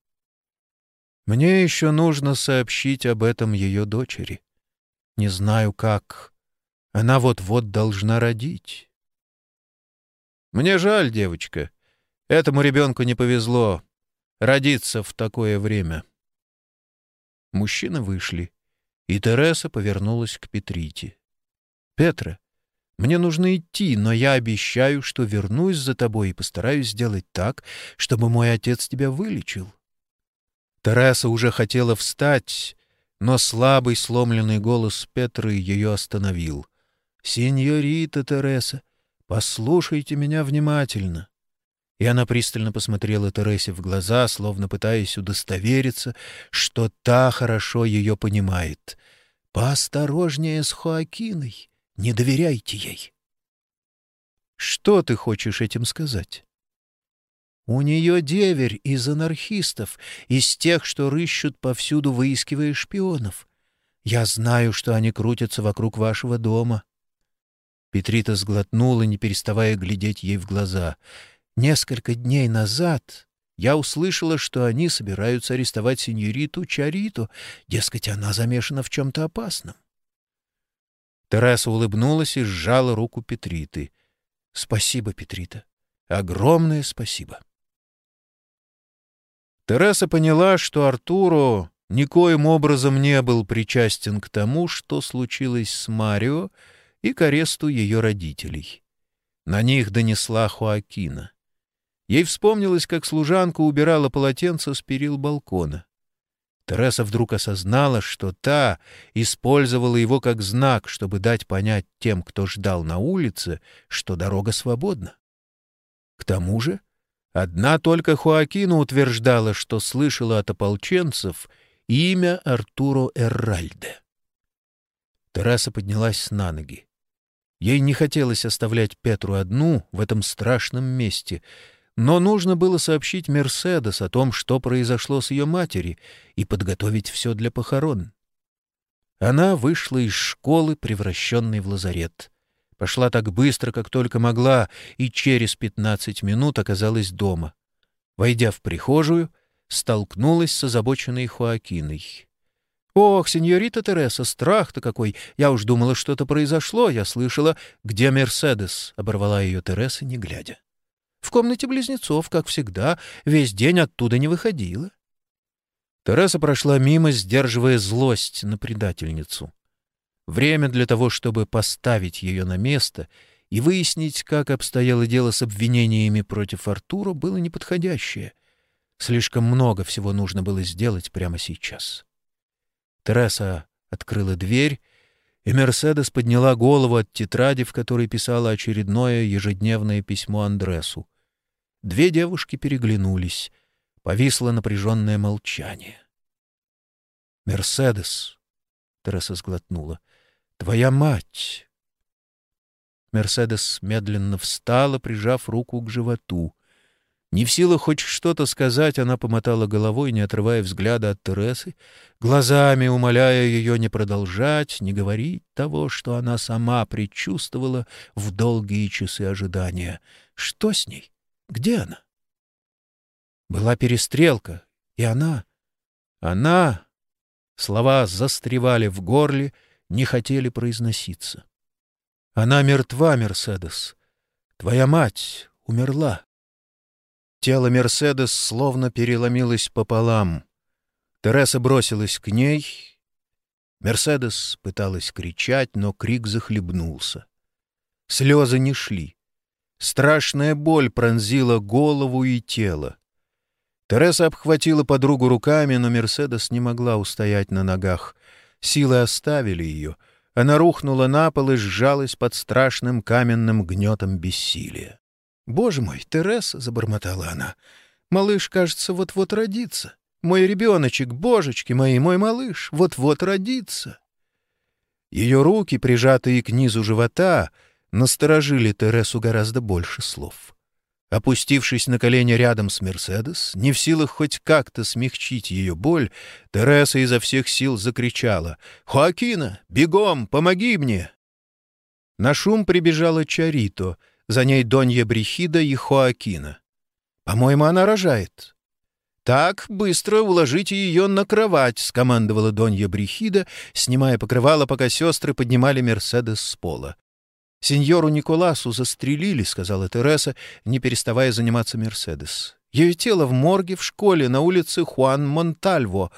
Мне еще нужно сообщить об этом ее дочери. Не знаю как. Она вот-вот должна родить. Мне жаль, девочка. Этому ребенку не повезло родиться в такое время. Мужчины вышли, и Тереса повернулась к Петрите. «Петра, мне нужно идти, но я обещаю, что вернусь за тобой и постараюсь сделать так, чтобы мой отец тебя вылечил». Тереса уже хотела встать, но слабый сломленный голос Петры ее остановил. «Сеньорита Тереса, послушайте меня внимательно». И она пристально посмотрела Тересе в глаза, словно пытаясь удостовериться, что та хорошо ее понимает. «Поосторожнее с Хоакиной. Не доверяйте ей. Что ты хочешь этим сказать? У нее деверь из анархистов, из тех, что рыщут повсюду, выискивая шпионов. Я знаю, что они крутятся вокруг вашего дома. Петрита сглотнула, не переставая глядеть ей в глаза. Несколько дней назад я услышала, что они собираются арестовать сеньориту Чариту, дескать, она замешана в чем-то опасном. Тереса улыбнулась и сжала руку Петриты. «Спасибо, Петрита. Огромное спасибо». Тереса поняла, что Артуро никоим образом не был причастен к тому, что случилось с Марио и к аресту ее родителей. На них донесла Хуакина. Ей вспомнилось, как служанка убирала полотенце с перил балкона. Тереса вдруг осознала, что та использовала его как знак, чтобы дать понять тем, кто ждал на улице, что дорога свободна. К тому же одна только Хуакина утверждала, что слышала от ополченцев имя Артуро Эрральде. Тереса поднялась на ноги. Ей не хотелось оставлять Петру одну в этом страшном месте — но нужно было сообщить Мерседес о том, что произошло с ее матери, и подготовить все для похорон. Она вышла из школы, превращенной в лазарет. Пошла так быстро, как только могла, и через пятнадцать минут оказалась дома. Войдя в прихожую, столкнулась с озабоченной Хуакиной. «Ох, сеньорита Тереса, страх-то какой! Я уж думала, что-то произошло, я слышала, где Мерседес?» — оборвала ее Тереса, не глядя. В комнате близнецов, как всегда, весь день оттуда не выходила. Тереса прошла мимо, сдерживая злость на предательницу. Время для того, чтобы поставить ее на место и выяснить, как обстояло дело с обвинениями против Артура, было неподходящее. Слишком много всего нужно было сделать прямо сейчас. Тереса открыла дверь, и Мерседес подняла голову от тетради, в которой писала очередное ежедневное письмо Андресу. Две девушки переглянулись. Повисло напряженное молчание. «Мерседес», — Тереса сглотнула, — «твоя мать». Мерседес медленно встала, прижав руку к животу. Не в силах хоть что-то сказать, она помотала головой, не отрывая взгляда от Тересы, глазами умоляя ее не продолжать, не говорить того, что она сама предчувствовала в долгие часы ожидания. Что с ней? Где она? Была перестрелка, и она... Она... Слова застревали в горле, не хотели произноситься. Она мертва, Мерседес. Твоя мать умерла. Тело Мерседес словно переломилось пополам. Тереса бросилась к ней. Мерседес пыталась кричать, но крик захлебнулся. Слезы не шли. Страшная боль пронзила голову и тело. Тереса обхватила подругу руками, но Мерседес не могла устоять на ногах. Силы оставили ее. Она рухнула на пол и сжалась под страшным каменным гнетом бессилия. «Боже мой, Тереса!» — забормотала она. «Малыш, кажется, вот-вот родится. Мой ребеночек, божечки мои, мой малыш, вот-вот родится». Ее руки, прижатые к низу живота, насторожили Тересу гораздо больше слов. Опустившись на колени рядом с Мерседес, не в силах хоть как-то смягчить ее боль, Тереса изо всех сил закричала «Хоакина, бегом, помоги мне!» На шум прибежала Чарито, за ней Донья Брехида и Хоакина. «По-моему, она рожает». «Так, быстро уложите ее на кровать», — скомандовала Донья Брехида, снимая покрывало, пока сестры поднимали Мерседес с пола. «Сеньору Николасу застрелили», — сказала Тереса, не переставая заниматься Мерседес. «Ее тело в морге в школе на улице Хуан Монтальво.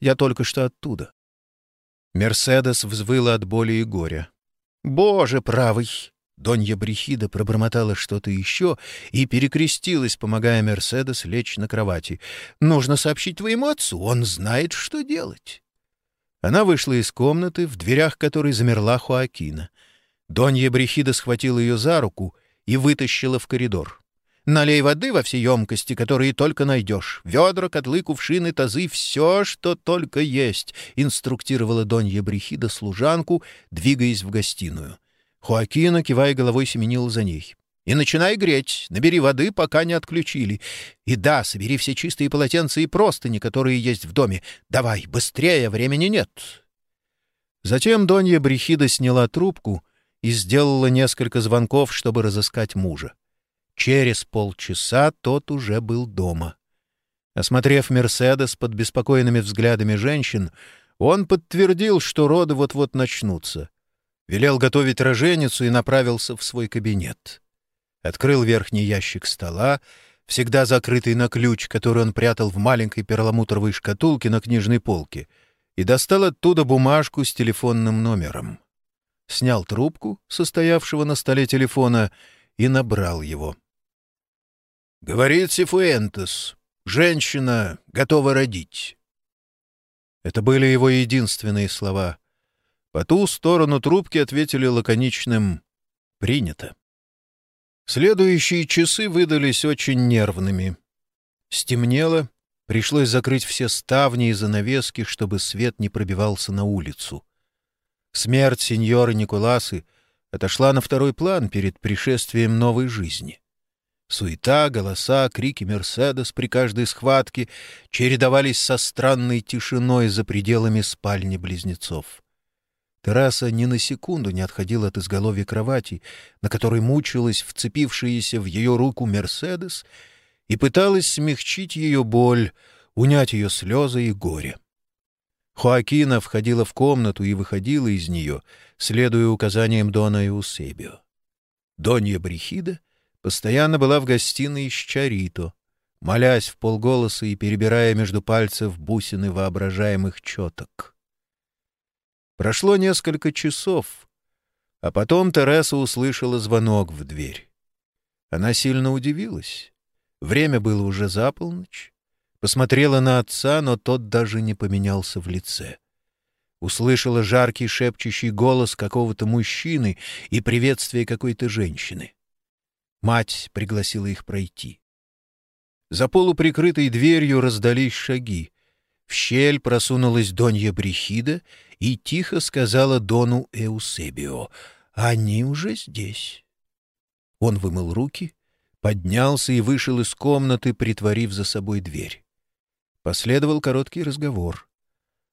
Я только что оттуда». Мерседес взвыла от боли и горя. «Боже правый!» Донья Брехида пробормотала что-то еще и перекрестилась, помогая Мерседес лечь на кровати. «Нужно сообщить твоему отцу, он знает, что делать». Она вышла из комнаты, в дверях которой замерла Хуакина — Донья Брехида схватила ее за руку и вытащила в коридор. «Налей воды во все емкости, которые только найдешь. Ведра, котлы, кувшины, тазы — все, что только есть», — инструктировала Донья Брехида служанку, двигаясь в гостиную. Хуакина, кивая головой, семенила за ней. «И начинай греть. Набери воды, пока не отключили. И да, собери все чистые полотенца и простыни, которые есть в доме. Давай, быстрее, времени нет». Затем Донья Брехида сняла трубку — и сделала несколько звонков, чтобы разыскать мужа. Через полчаса тот уже был дома. Осмотрев «Мерседес» под беспокойными взглядами женщин, он подтвердил, что роды вот-вот начнутся. Велел готовить роженицу и направился в свой кабинет. Открыл верхний ящик стола, всегда закрытый на ключ, который он прятал в маленькой перламутровой шкатулке на книжной полке, и достал оттуда бумажку с телефонным номером снял трубку, состоявшего на столе телефона, и набрал его. «Говорит Сифуэнтес, женщина готова родить». Это были его единственные слова. По ту сторону трубки ответили лаконичным «принято». Следующие часы выдались очень нервными. Стемнело, пришлось закрыть все ставни и занавески, чтобы свет не пробивался на улицу. Смерть сеньора Николасы отошла на второй план перед пришествием новой жизни. Суета, голоса, крики «Мерседес» при каждой схватке чередовались со странной тишиной за пределами спальни близнецов. Терраса ни на секунду не отходила от изголовья кровати, на которой мучилась вцепившаяся в ее руку «Мерседес», и пыталась смягчить ее боль, унять ее слезы и горе. Хоакина входила в комнату и выходила из нее, следуя указаниям Дона Эусебио. Донья Брехида постоянно была в гостиной с Чарито. молясь в полголоса и перебирая между пальцев бусины воображаемых четок. Прошло несколько часов, а потом Тереса услышала звонок в дверь. Она сильно удивилась. Время было уже за полночь. Посмотрела на отца, но тот даже не поменялся в лице. Услышала жаркий шепчущий голос какого-то мужчины и приветствие какой-то женщины. Мать пригласила их пройти. За полуприкрытой дверью раздались шаги. В щель просунулась Донья Брехида и тихо сказала Дону Эусебио, «Они уже здесь». Он вымыл руки, поднялся и вышел из комнаты, притворив за собой дверь. Последовал короткий разговор.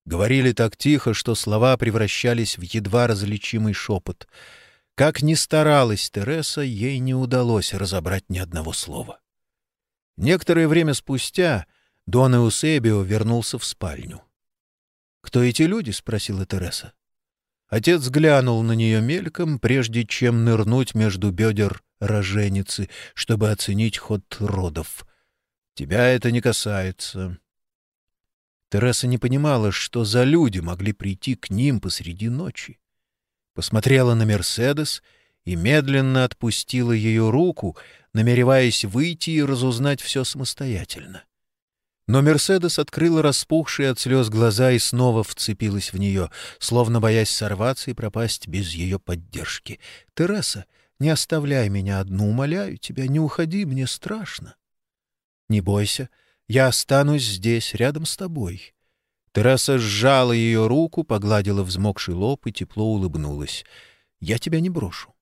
Говорили так тихо, что слова превращались в едва различимый шепот. Как ни старалась Тереса, ей не удалось разобрать ни одного слова. Некоторое время спустя Дон Эусебио вернулся в спальню. «Кто эти люди?» — спросила Тереса. Отец глянул на нее мельком, прежде чем нырнуть между бедер роженицы, чтобы оценить ход родов. «Тебя это не касается». Тереса не понимала, что за люди могли прийти к ним посреди ночи. Посмотрела на Мерседес и медленно отпустила ее руку, намереваясь выйти и разузнать все самостоятельно. Но Мерседес открыла распухшие от слез глаза и снова вцепилась в нее, словно боясь сорваться и пропасть без ее поддержки. «Тереса, не оставляй меня одну, умоляю тебя, не уходи, мне страшно». «Не бойся, я останусь здесь, рядом с тобой». Тереса сжала ее руку, погладила взмокший лоб и тепло улыбнулась. «Я тебя не брошу».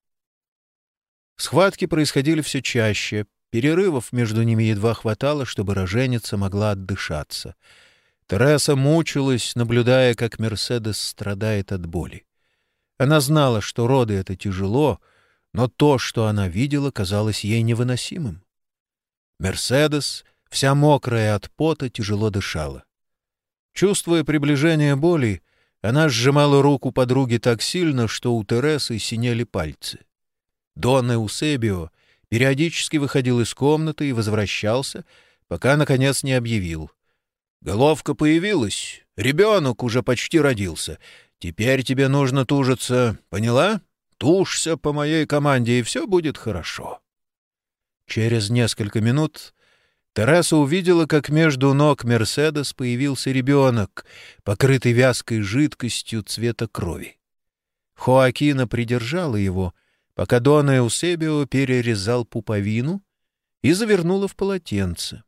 Схватки происходили все чаще, перерывов между ними едва хватало, чтобы роженица могла отдышаться. Тереса мучилась, наблюдая, как Мерседес страдает от боли. Она знала, что роды — это тяжело, но то, что она видела, казалось ей невыносимым. Мерседес — вся мокрая от пота, тяжело дышала. Чувствуя приближение боли, она сжимала руку подруги так сильно, что у Тересы синели пальцы. Дон Эусебио периодически выходил из комнаты и возвращался, пока, наконец, не объявил. «Головка появилась, ребенок уже почти родился. Теперь тебе нужно тужиться, поняла? Тужься по моей команде, и все будет хорошо». Через несколько минут Тераса увидела, как между ног Мерседес появился ребенок, покрытый вязкой жидкостью цвета крови. Хоакина придержала его, пока Дона Эусебио перерезал пуповину и завернула в полотенце.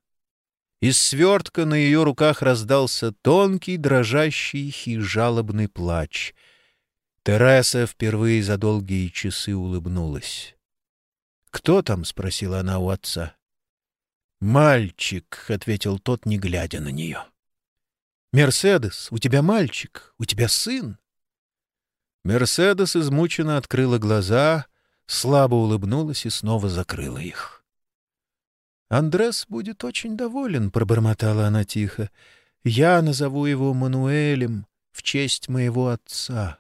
Из свертка на ее руках раздался тонкий, дрожащий и жалобный плач. Тереса впервые за долгие часы улыбнулась. «Кто там?» — спросила она у отца. «Мальчик», — ответил тот, не глядя на нее. «Мерседес, у тебя мальчик, у тебя сын». Мерседес измученно открыла глаза, слабо улыбнулась и снова закрыла их. «Андрес будет очень доволен», — пробормотала она тихо. «Я назову его Мануэлем в честь моего отца».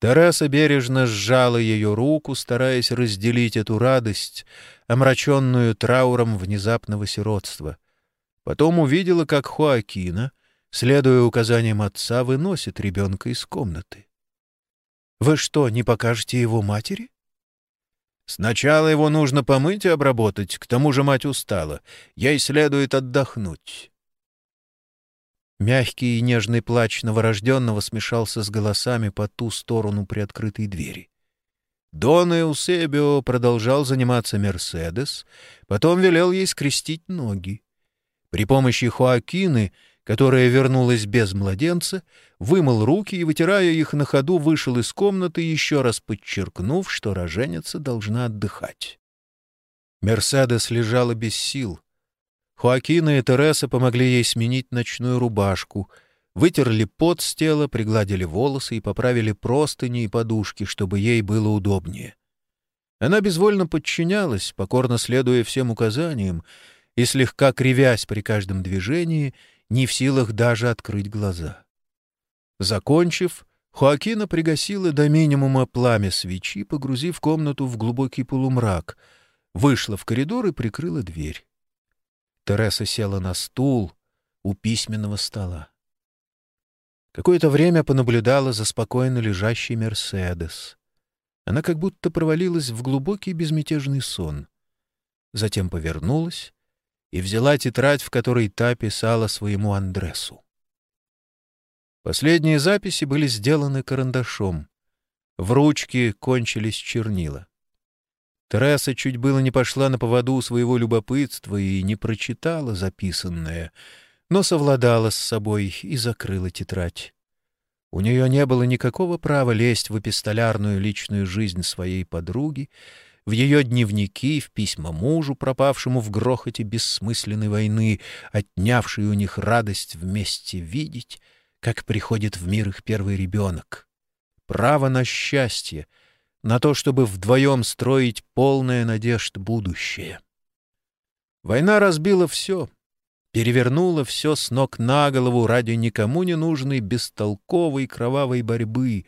Тараса бережно сжала ее руку, стараясь разделить эту радость, омраченную трауром внезапного сиротства. Потом увидела, как Хоакина, следуя указаниям отца, выносит ребенка из комнаты. «Вы что, не покажете его матери?» «Сначала его нужно помыть и обработать, к тому же мать устала. Ей следует отдохнуть». Мягкий и нежный плач новорожденного смешался с голосами по ту сторону приоткрытой двери. Дон Эусебио продолжал заниматься Мерседес, потом велел ей скрестить ноги. При помощи Хоакины, которая вернулась без младенца, вымыл руки и, вытирая их на ходу, вышел из комнаты, еще раз подчеркнув, что роженица должна отдыхать. Мерседес лежала без сил — Хоакина и Тереса помогли ей сменить ночную рубашку, вытерли пот с тела, пригладили волосы и поправили простыни и подушки, чтобы ей было удобнее. Она безвольно подчинялась, покорно следуя всем указаниям, и, слегка кривясь при каждом движении, не в силах даже открыть глаза. Закончив, Хоакина пригасила до минимума пламя свечи, погрузив комнату в глубокий полумрак, вышла в коридор и прикрыла дверь. Тереса села на стул у письменного стола. Какое-то время понаблюдала за спокойно лежащей «Мерседес». Она как будто провалилась в глубокий безмятежный сон. Затем повернулась и взяла тетрадь, в которой та писала своему Андресу. Последние записи были сделаны карандашом. В ручке кончились чернила. Тереса чуть было не пошла на поводу своего любопытства и не прочитала записанное, но совладала с собой и закрыла тетрадь. У нее не было никакого права лезть в эпистолярную личную жизнь своей подруги, в ее дневники, в письма мужу, пропавшему в грохоте бессмысленной войны, отнявшей у них радость вместе видеть, как приходит в мир их первый ребенок. Право на счастье — на то, чтобы вдвоем строить полное надежд будущее. Война разбила все, перевернула все с ног на голову ради никому не нужной бестолковой кровавой борьбы,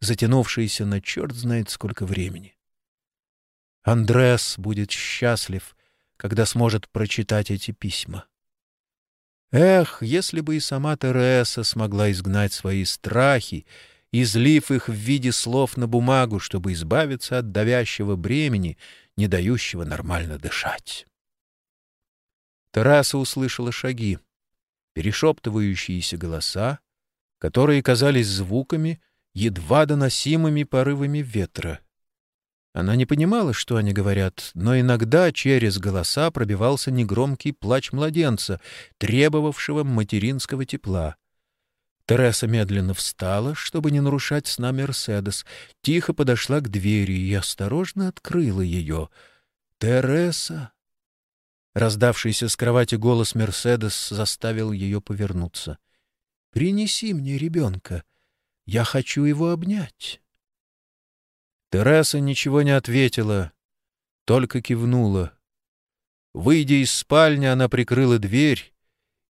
затянувшейся на черт знает сколько времени. Андрес будет счастлив, когда сможет прочитать эти письма. Эх, если бы и сама Тереса смогла изгнать свои страхи излив их в виде слов на бумагу, чтобы избавиться от давящего бремени, не дающего нормально дышать. Тараса услышала шаги, перешептывающиеся голоса, которые казались звуками, едва доносимыми порывами ветра. Она не понимала, что они говорят, но иногда через голоса пробивался негромкий плач младенца, требовавшего материнского тепла. Тереса медленно встала, чтобы не нарушать сна Мерседес, тихо подошла к двери и осторожно открыла ее. «Тереса!» Раздавшийся с кровати голос Мерседес заставил ее повернуться. «Принеси мне ребенка. Я хочу его обнять». Тереса ничего не ответила, только кивнула. Выйдя из спальни, она прикрыла дверь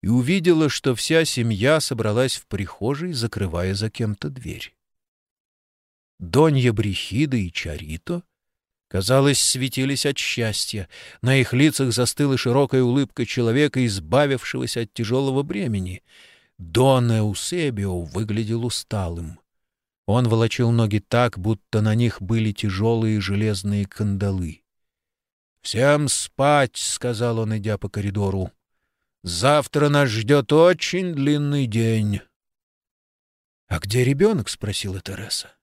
и увидела, что вся семья собралась в прихожей, закрывая за кем-то дверь. Донья Брехида и Чарито, казалось, светились от счастья. На их лицах застыла широкая улыбка человека, избавившегося от тяжелого бремени. Дон Эусебио выглядел усталым. Он волочил ноги так, будто на них были тяжелые железные кандалы. «Всем спать!» — сказал он, идя по коридору. Завтра нас ждет очень длинный день. — А где ребенок? — спросила Тереса.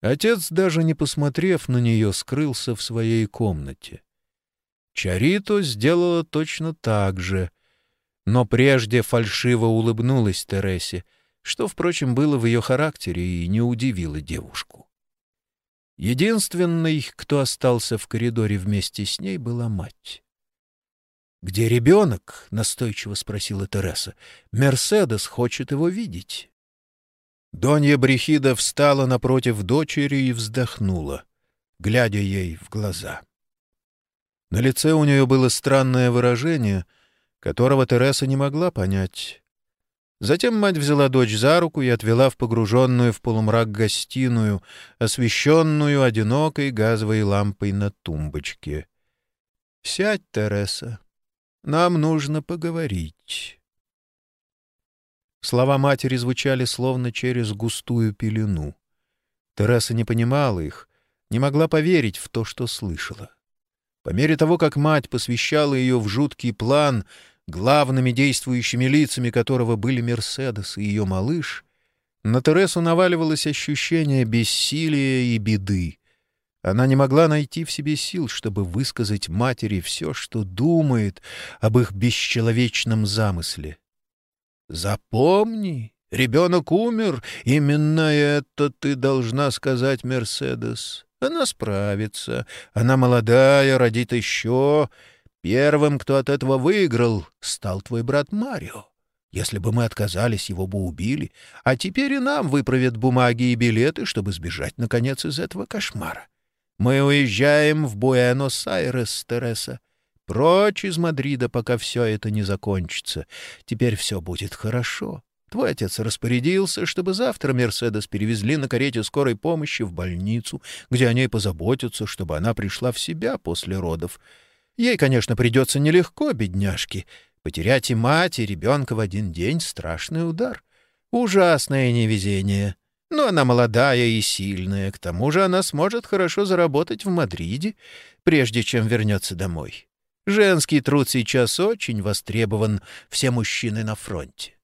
Отец, даже не посмотрев на нее, скрылся в своей комнате. Чарито сделала точно так же, но прежде фальшиво улыбнулась Тересе, что, впрочем, было в ее характере и не удивило девушку. Единственной, кто остался в коридоре вместе с ней, была мать. «Где ребенок?» — настойчиво спросила Тереса. «Мерседес хочет его видеть». Донья Брехида встала напротив дочери и вздохнула, глядя ей в глаза. На лице у нее было странное выражение, которого Тереса не могла понять. Затем мать взяла дочь за руку и отвела в погруженную в полумрак гостиную, освещенную одинокой газовой лампой на тумбочке. «Сядь, Тереса», нам нужно поговорить. Слова матери звучали словно через густую пелену. Тереса не понимала их, не могла поверить в то, что слышала. По мере того, как мать посвящала ее в жуткий план, главными действующими лицами которого были Мерседес и ее малыш, на Тересу наваливалось ощущение бессилия и беды. Она не могла найти в себе сил, чтобы высказать матери все, что думает об их бесчеловечном замысле. «Запомни, ребенок умер, именно это ты должна сказать, Мерседес. Она справится, она молодая, родит еще. Первым, кто от этого выиграл, стал твой брат Марио. Если бы мы отказались, его бы убили, а теперь и нам выправят бумаги и билеты, чтобы сбежать, наконец, из этого кошмара. Мы уезжаем в Буэнос-Айрес, Тереса. Прочь из Мадрида, пока все это не закончится. Теперь все будет хорошо. Твой отец распорядился, чтобы завтра Мерседес перевезли на карете скорой помощи в больницу, где о ней позаботятся, чтобы она пришла в себя после родов. Ей, конечно, придется нелегко, бедняжке. Потерять и мать, и ребенка в один день — страшный удар. Ужасное невезение. Но она молодая и сильная. К тому же она сможет хорошо заработать в Мадриде, прежде чем вернется домой. Женский труд сейчас очень востребован, все мужчины на фронте.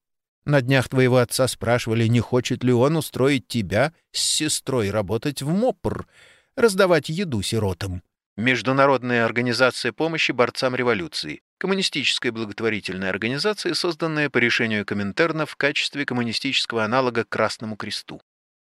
На днях твоего отца спрашивали, не хочет ли он устроить тебя с сестрой работать в МОПР, раздавать еду сиротам. Международная организация помощи борцам революции. Коммунистическая благотворительная организация, созданная по решению Коминтерна в качестве коммунистического аналога Красному Кресту.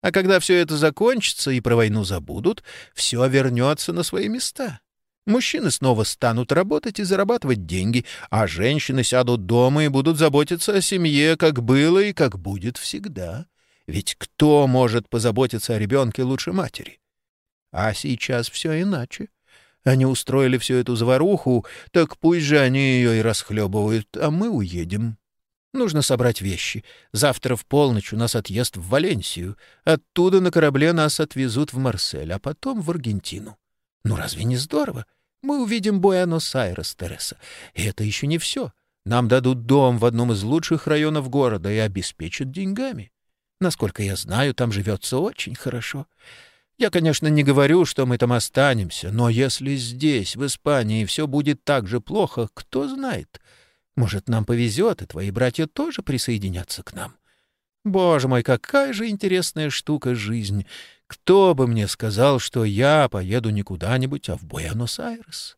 А когда все это закончится и про войну забудут, все вернется на свои места. Мужчины снова станут работать и зарабатывать деньги, а женщины сядут дома и будут заботиться о семье, как было и как будет всегда. Ведь кто может позаботиться о ребенке лучше матери? А сейчас все иначе. Они устроили всю эту заваруху, так пусть же они ее и расхлебывают, а мы уедем. Нужно собрать вещи. Завтра в полночь у нас отъезд в Валенсию. Оттуда на корабле нас отвезут в Марсель, а потом в Аргентину. Ну разве не здорово? Мы увидим Буэнос-Айрес, Тереса. И это еще не все. Нам дадут дом в одном из лучших районов города и обеспечат деньгами. Насколько я знаю, там живется очень хорошо. Я, конечно, не говорю, что мы там останемся, но если здесь, в Испании, все будет так же плохо, кто знает. Может, нам повезет, и твои братья тоже присоединятся к нам. Боже мой, какая же интересная штука жизнь! Кто бы мне сказал, что я поеду не куда-нибудь, а в Буэнос-Айрес?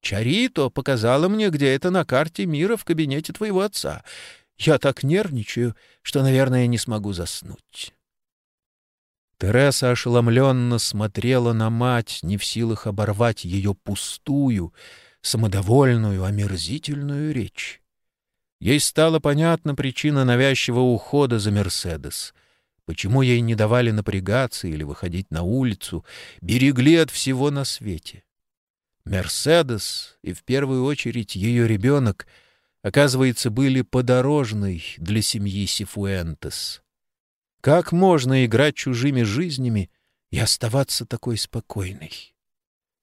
Чарито показала мне, где это на карте мира в кабинете твоего отца. Я так нервничаю, что, наверное, не смогу заснуть. Тереса ошеломленно смотрела на мать, не в силах оборвать ее пустую, самодовольную, омерзительную речь. Ей стала понятна причина навязчивого ухода за Мерседес — Почему ей не давали напрягаться или выходить на улицу, берегли от всего на свете? Мерседес и в первую очередь ее ребенок, оказывается, были подорожной для семьи Сифуэнтес. Как можно играть чужими жизнями и оставаться такой спокойной?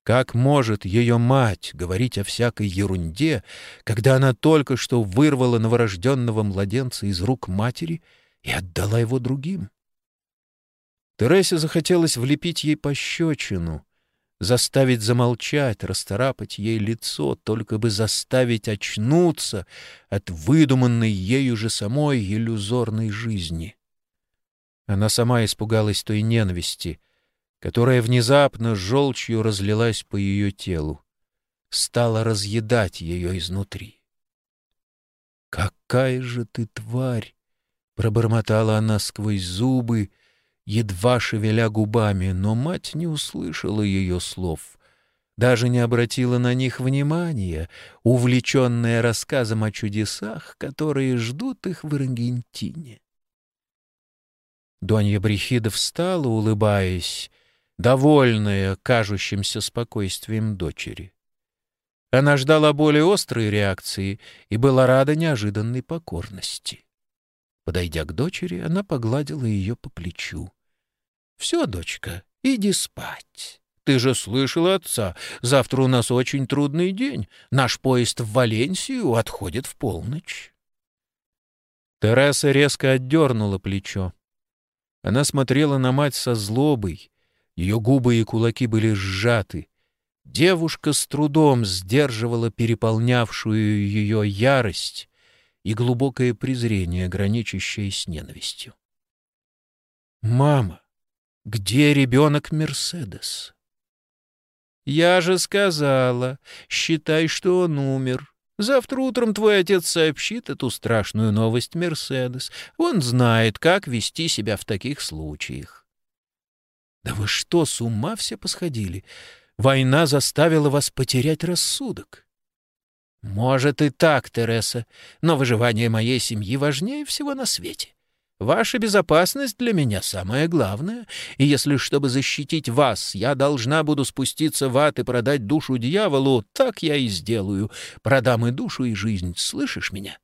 Как может ее мать говорить о всякой ерунде, когда она только что вырвала новорожденного младенца из рук матери и отдала его другим? Тересе захотелось влепить ей пощечину, заставить замолчать, расторапать ей лицо, только бы заставить очнуться от выдуманной ею же самой иллюзорной жизни. Она сама испугалась той ненависти, которая внезапно желчью разлилась по ее телу, стала разъедать ее изнутри. «Какая же ты тварь!» — пробормотала она сквозь зубы, — едва шевеля губами, но мать не услышала ее слов, даже не обратила на них внимания, увлеченная рассказом о чудесах, которые ждут их в Аргентине. Донья Брехида встала, улыбаясь, довольная кажущимся спокойствием дочери. Она ждала более острой реакции и была рада неожиданной покорности. Подойдя к дочери, она погладила ее по плечу. — Все, дочка, иди спать. Ты же слышал отца. Завтра у нас очень трудный день. Наш поезд в Валенсию отходит в полночь. Тереса резко отдернула плечо. Она смотрела на мать со злобой. Ее губы и кулаки были сжаты. Девушка с трудом сдерживала переполнявшую ее ярость и глубокое презрение, граничащее с ненавистью. «Мама, где ребенок Мерседес?» «Я же сказала, считай, что он умер. Завтра утром твой отец сообщит эту страшную новость Мерседес. Он знает, как вести себя в таких случаях». «Да вы что, с ума все посходили? Война заставила вас потерять рассудок. «Может и так, Тереса, но выживание моей семьи важнее всего на свете. Ваша безопасность для меня самое главное, и если, чтобы защитить вас, я должна буду спуститься в ад и продать душу дьяволу, так я и сделаю. Продам и душу, и жизнь, слышишь меня?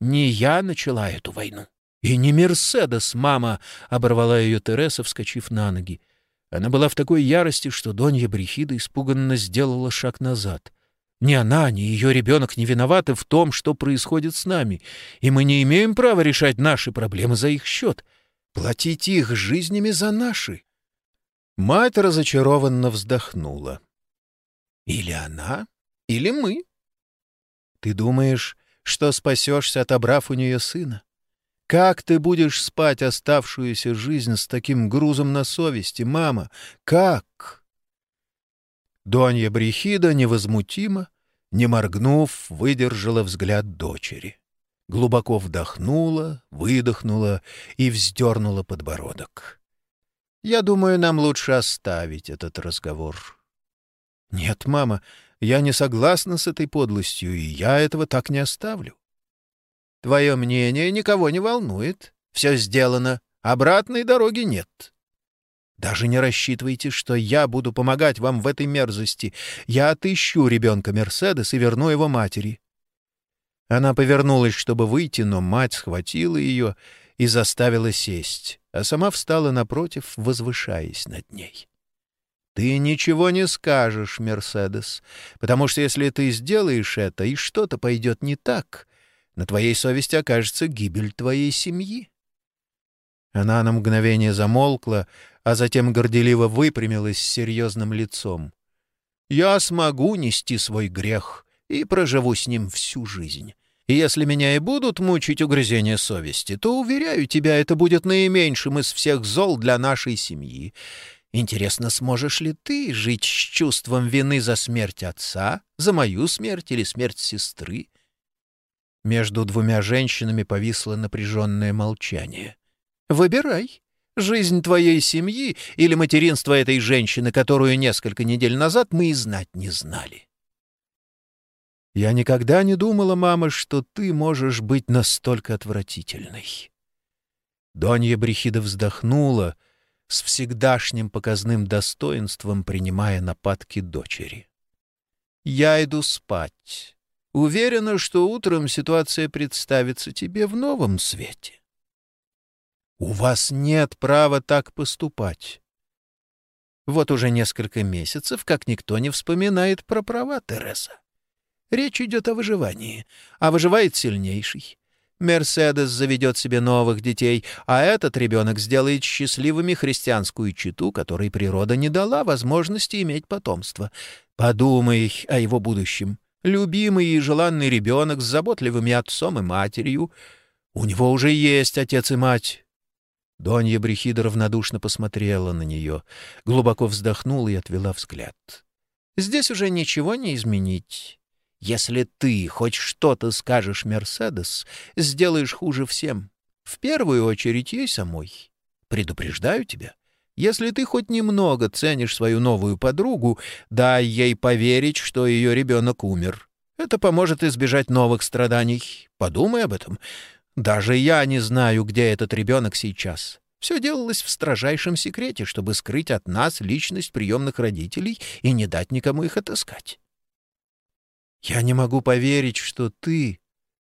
Не я начала эту войну. И не Мерседес, мама!» — оборвала ее Тереса, вскочив на ноги. Она была в такой ярости, что Донья Брехида испуганно сделала шаг назад. Ни она, ни ее ребенок не виноваты в том, что происходит с нами, и мы не имеем права решать наши проблемы за их счет, платить их жизнями за наши. Мать разочарованно вздохнула. Или она, или мы. Ты думаешь, что спасешься, отобрав у нее сына? Как ты будешь спать оставшуюся жизнь с таким грузом на совести, мама? Как? Донья Брехида невозмутимо, не моргнув, выдержала взгляд дочери. Глубоко вдохнула, выдохнула и вздернула подбородок. «Я думаю, нам лучше оставить этот разговор». «Нет, мама, я не согласна с этой подлостью, и я этого так не оставлю». «Твое мнение никого не волнует. Все сделано. Обратной дороги нет». Даже не рассчитывайте, что я буду помогать вам в этой мерзости. Я отыщу ребенка Мерседес и верну его матери». Она повернулась, чтобы выйти, но мать схватила ее и заставила сесть, а сама встала напротив, возвышаясь над ней. «Ты ничего не скажешь, Мерседес, потому что если ты сделаешь это, и что-то пойдет не так, на твоей совести окажется гибель твоей семьи». Она на мгновение замолкла, а затем горделиво выпрямилась с серьезным лицом. «Я смогу нести свой грех и проживу с ним всю жизнь. И если меня и будут мучить угрызения совести, то, уверяю тебя, это будет наименьшим из всех зол для нашей семьи. Интересно, сможешь ли ты жить с чувством вины за смерть отца, за мою смерть или смерть сестры?» Между двумя женщинами повисло напряженное молчание. Выбирай. Жизнь твоей семьи или материнство этой женщины, которую несколько недель назад мы и знать не знали. Я никогда не думала, мама, что ты можешь быть настолько отвратительной. Донья Брехида вздохнула, с всегдашним показным достоинством принимая нападки дочери. «Я иду спать. Уверена, что утром ситуация представится тебе в новом свете». У вас нет права так поступать. Вот уже несколько месяцев, как никто не вспоминает про права Тереса. Речь идет о выживании, а выживает сильнейший. Мерседес заведет себе новых детей, а этот ребенок сделает счастливыми христианскую читу, которой природа не дала возможности иметь потомство. Подумай о его будущем. Любимый и желанный ребенок с заботливыми отцом и матерью. У него уже есть отец и мать. Донья Брехида равнодушно посмотрела на нее, глубоко вздохнула и отвела взгляд. «Здесь уже ничего не изменить. Если ты хоть что-то скажешь Мерседес, сделаешь хуже всем. В первую очередь ей самой. Предупреждаю тебя. Если ты хоть немного ценишь свою новую подругу, дай ей поверить, что ее ребенок умер. Это поможет избежать новых страданий. Подумай об этом. Даже я не знаю, где этот ребенок сейчас. Все делалось в строжайшем секрете, чтобы скрыть от нас личность приемных родителей и не дать никому их отыскать. Я не могу поверить, что ты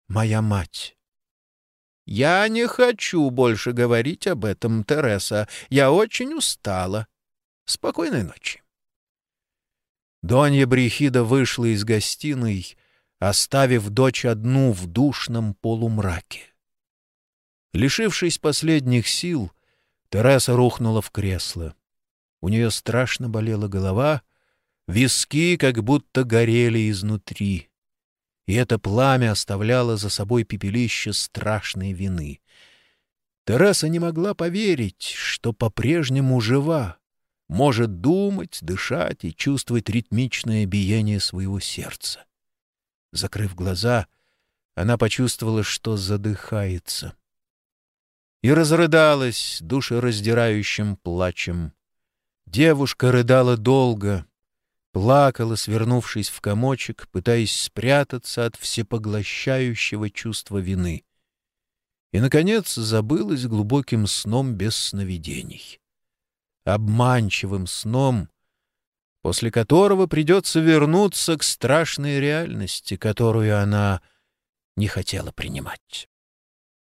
моя мать. Я не хочу больше говорить об этом, Тереса. Я очень устала. Спокойной ночи. Донья Брехида вышла из гостиной, оставив дочь одну в душном полумраке. Лишившись последних сил, Терesa рухнула в кресло. У нее страшно болела голова, виски как будто горели изнутри. И это пламя оставляло за собой пепелище страшной вины. Терesa не могла поверить, что по-прежнему жива, может думать, дышать и чувствовать ритмичное биение своего сердца. Закрыв глаза, она почувствовала, что задыхается — и разрыдалась душераздирающим плачем. Девушка рыдала долго, плакала, свернувшись в комочек, пытаясь спрятаться от всепоглощающего чувства вины. И, наконец, забылась глубоким сном без сновидений. Обманчивым сном, после которого придется вернуться к страшной реальности, которую она не хотела принимать.